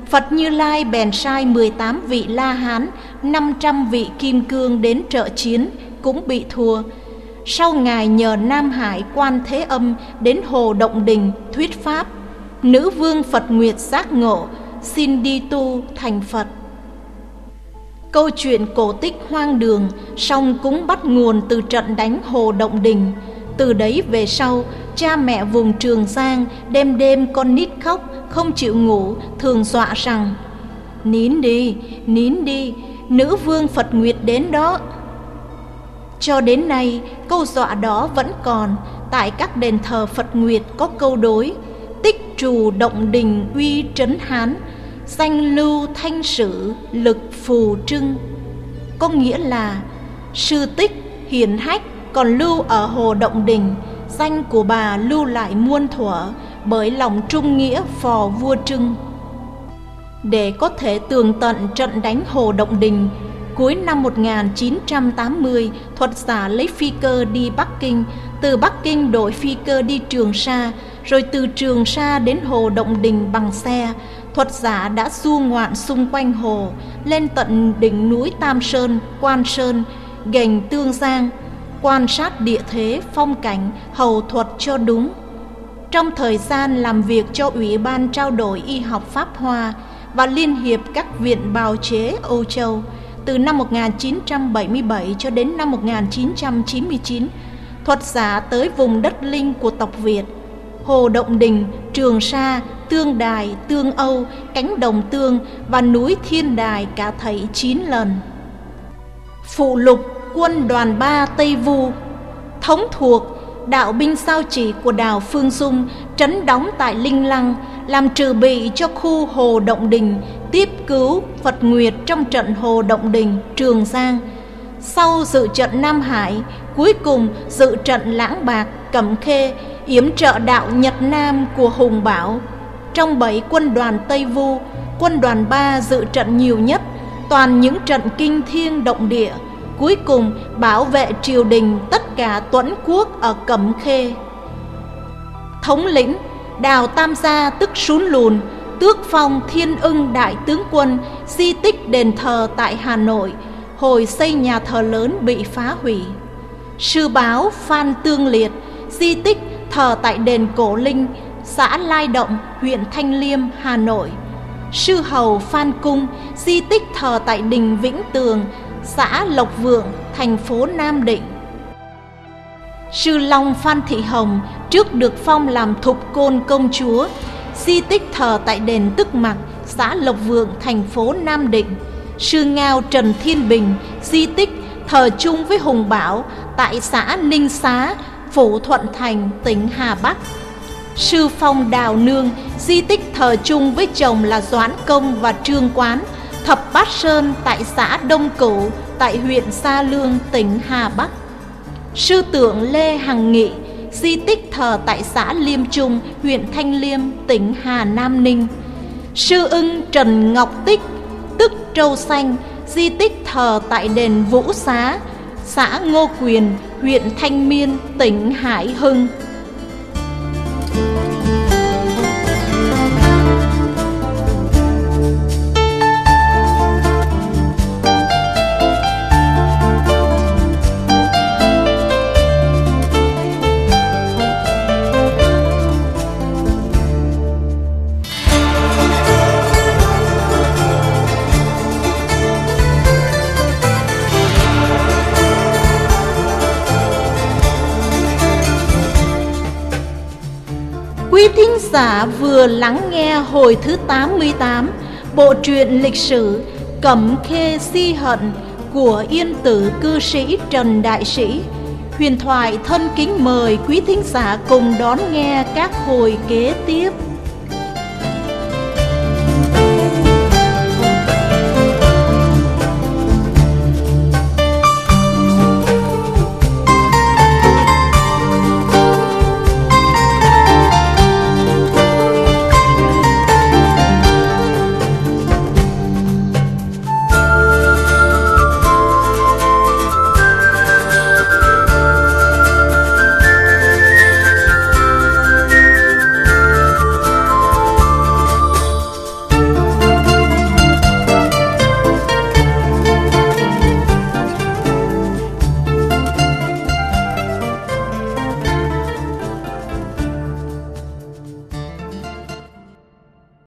Phật Như Lai bèn sai 18 vị La Hán, 500 vị Kim Cương đến trợ chiến, cũng bị thua, sau ngài nhờ Nam Hải quan thế âm đến Hồ Động Đình thuyết pháp, nữ vương Phật Nguyệt giác ngộ, xin đi tu thành Phật. Câu chuyện cổ tích hoang đường song cũng bắt nguồn từ trận đánh Hồ Động Đình. Từ đấy về sau, cha mẹ vùng Trường Giang đêm đêm con nít khóc không chịu ngủ thường dọa rằng nín đi nín đi nữ vương phật nguyệt đến đó cho đến nay, câu dọa đó vẫn còn tại các đền thờ phật nguyệt có câu đối, tích trù động đình uy trấn hán danh lưu thanh sử lực phù trưng có nghĩa là, sư tích, hiền hách còn lưu ở hồ động đình, danh của bà lưu lại muôn thuở bởi lòng trung nghĩa phò vua trưng để có thể tường tận trận đánh Hồ Động Đình. Cuối năm 1980, thuật giả lấy phi cơ đi Bắc Kinh, từ Bắc Kinh đổi phi cơ đi Trường Sa, rồi từ Trường Sa đến Hồ Động Đình bằng xe. Thuật giả đã du ngoạn xung quanh hồ, lên tận đỉnh núi Tam Sơn, Quan Sơn, gành Tương Giang, quan sát địa thế, phong cảnh, hầu thuật cho đúng. Trong thời gian làm việc cho Ủy ban trao đổi y học Pháp Hoa, và Liên hiệp các viện bào chế Âu Châu từ năm 1977 cho đến năm 1999, thuật giả tới vùng đất linh của tộc Việt, Hồ Động Đình, Trường Sa, Tương Đài, Tương Âu, Cánh Đồng Tương và núi Thiên Đài cả thảy 9 lần. Phụ lục quân đoàn 3 Tây Vu Thống thuộc đạo binh sao chỉ của đào Phương Dung trấn đóng tại Linh Lăng làm trừ bị cho khu Hồ Động Đình tiếp cứu Phật Nguyệt trong trận Hồ Động Đình, Trường Giang. Sau dự trận Nam Hải, cuối cùng dự trận Lãng Bạc, Cẩm Khê, yếm trợ đạo Nhật Nam của Hùng Bảo. Trong bảy quân đoàn Tây Vu, quân đoàn 3 dự trận nhiều nhất, toàn những trận kinh thiên động địa, cuối cùng bảo vệ triều đình tất cả tuẫn quốc ở Cẩm Khê. Thống lĩnh Đào Tam Gia tức Sún Lùn, tước phong Thiên ưng Đại tướng quân, di tích đền thờ tại Hà Nội, hồi xây nhà thờ lớn bị phá hủy. Sư báo Phan Tương Liệt, di tích thờ tại đền Cổ Linh, xã Lai Động, huyện Thanh Liêm, Hà Nội. Sư hầu Phan Cung, di tích thờ tại đình Vĩnh Tường, xã Lộc Vượng, thành phố Nam Định. Sư Long Phan Thị Hồng trước được phong làm thục côn công chúa, di tích thờ tại đền Tức Mặc, xã Lộc Vượng, thành phố Nam Định. Sư Ngao Trần Thiên Bình, di tích thờ chung với Hùng Bảo tại xã Ninh Xá, Phủ Thuận Thành, tỉnh Hà Bắc. Sư Phong Đào Nương, di tích thờ chung với chồng là Doãn Công và Trương Quán, Thập Bát Sơn tại xã Đông Cửu, tại huyện Sa Lương, tỉnh Hà Bắc. Sư tượng Lê Hằng Nghị, di tích thờ tại xã Liêm Trung, huyện Thanh Liêm, tỉnh Hà Nam Ninh. Sư ưng Trần Ngọc Tích, tức Trâu Xanh, di tích thờ tại đền Vũ Xá, xã Ngô Quyền, huyện Thanh Miên, tỉnh Hải Hưng. Giả vừa lắng nghe hồi thứ 88 bộ truyện lịch sử Cẩm Khê Si Hận của yên tử cư sĩ Trần Đại Sĩ. Huyền thoại thân kính mời quý thính giả cùng đón nghe các hồi kế tiếp.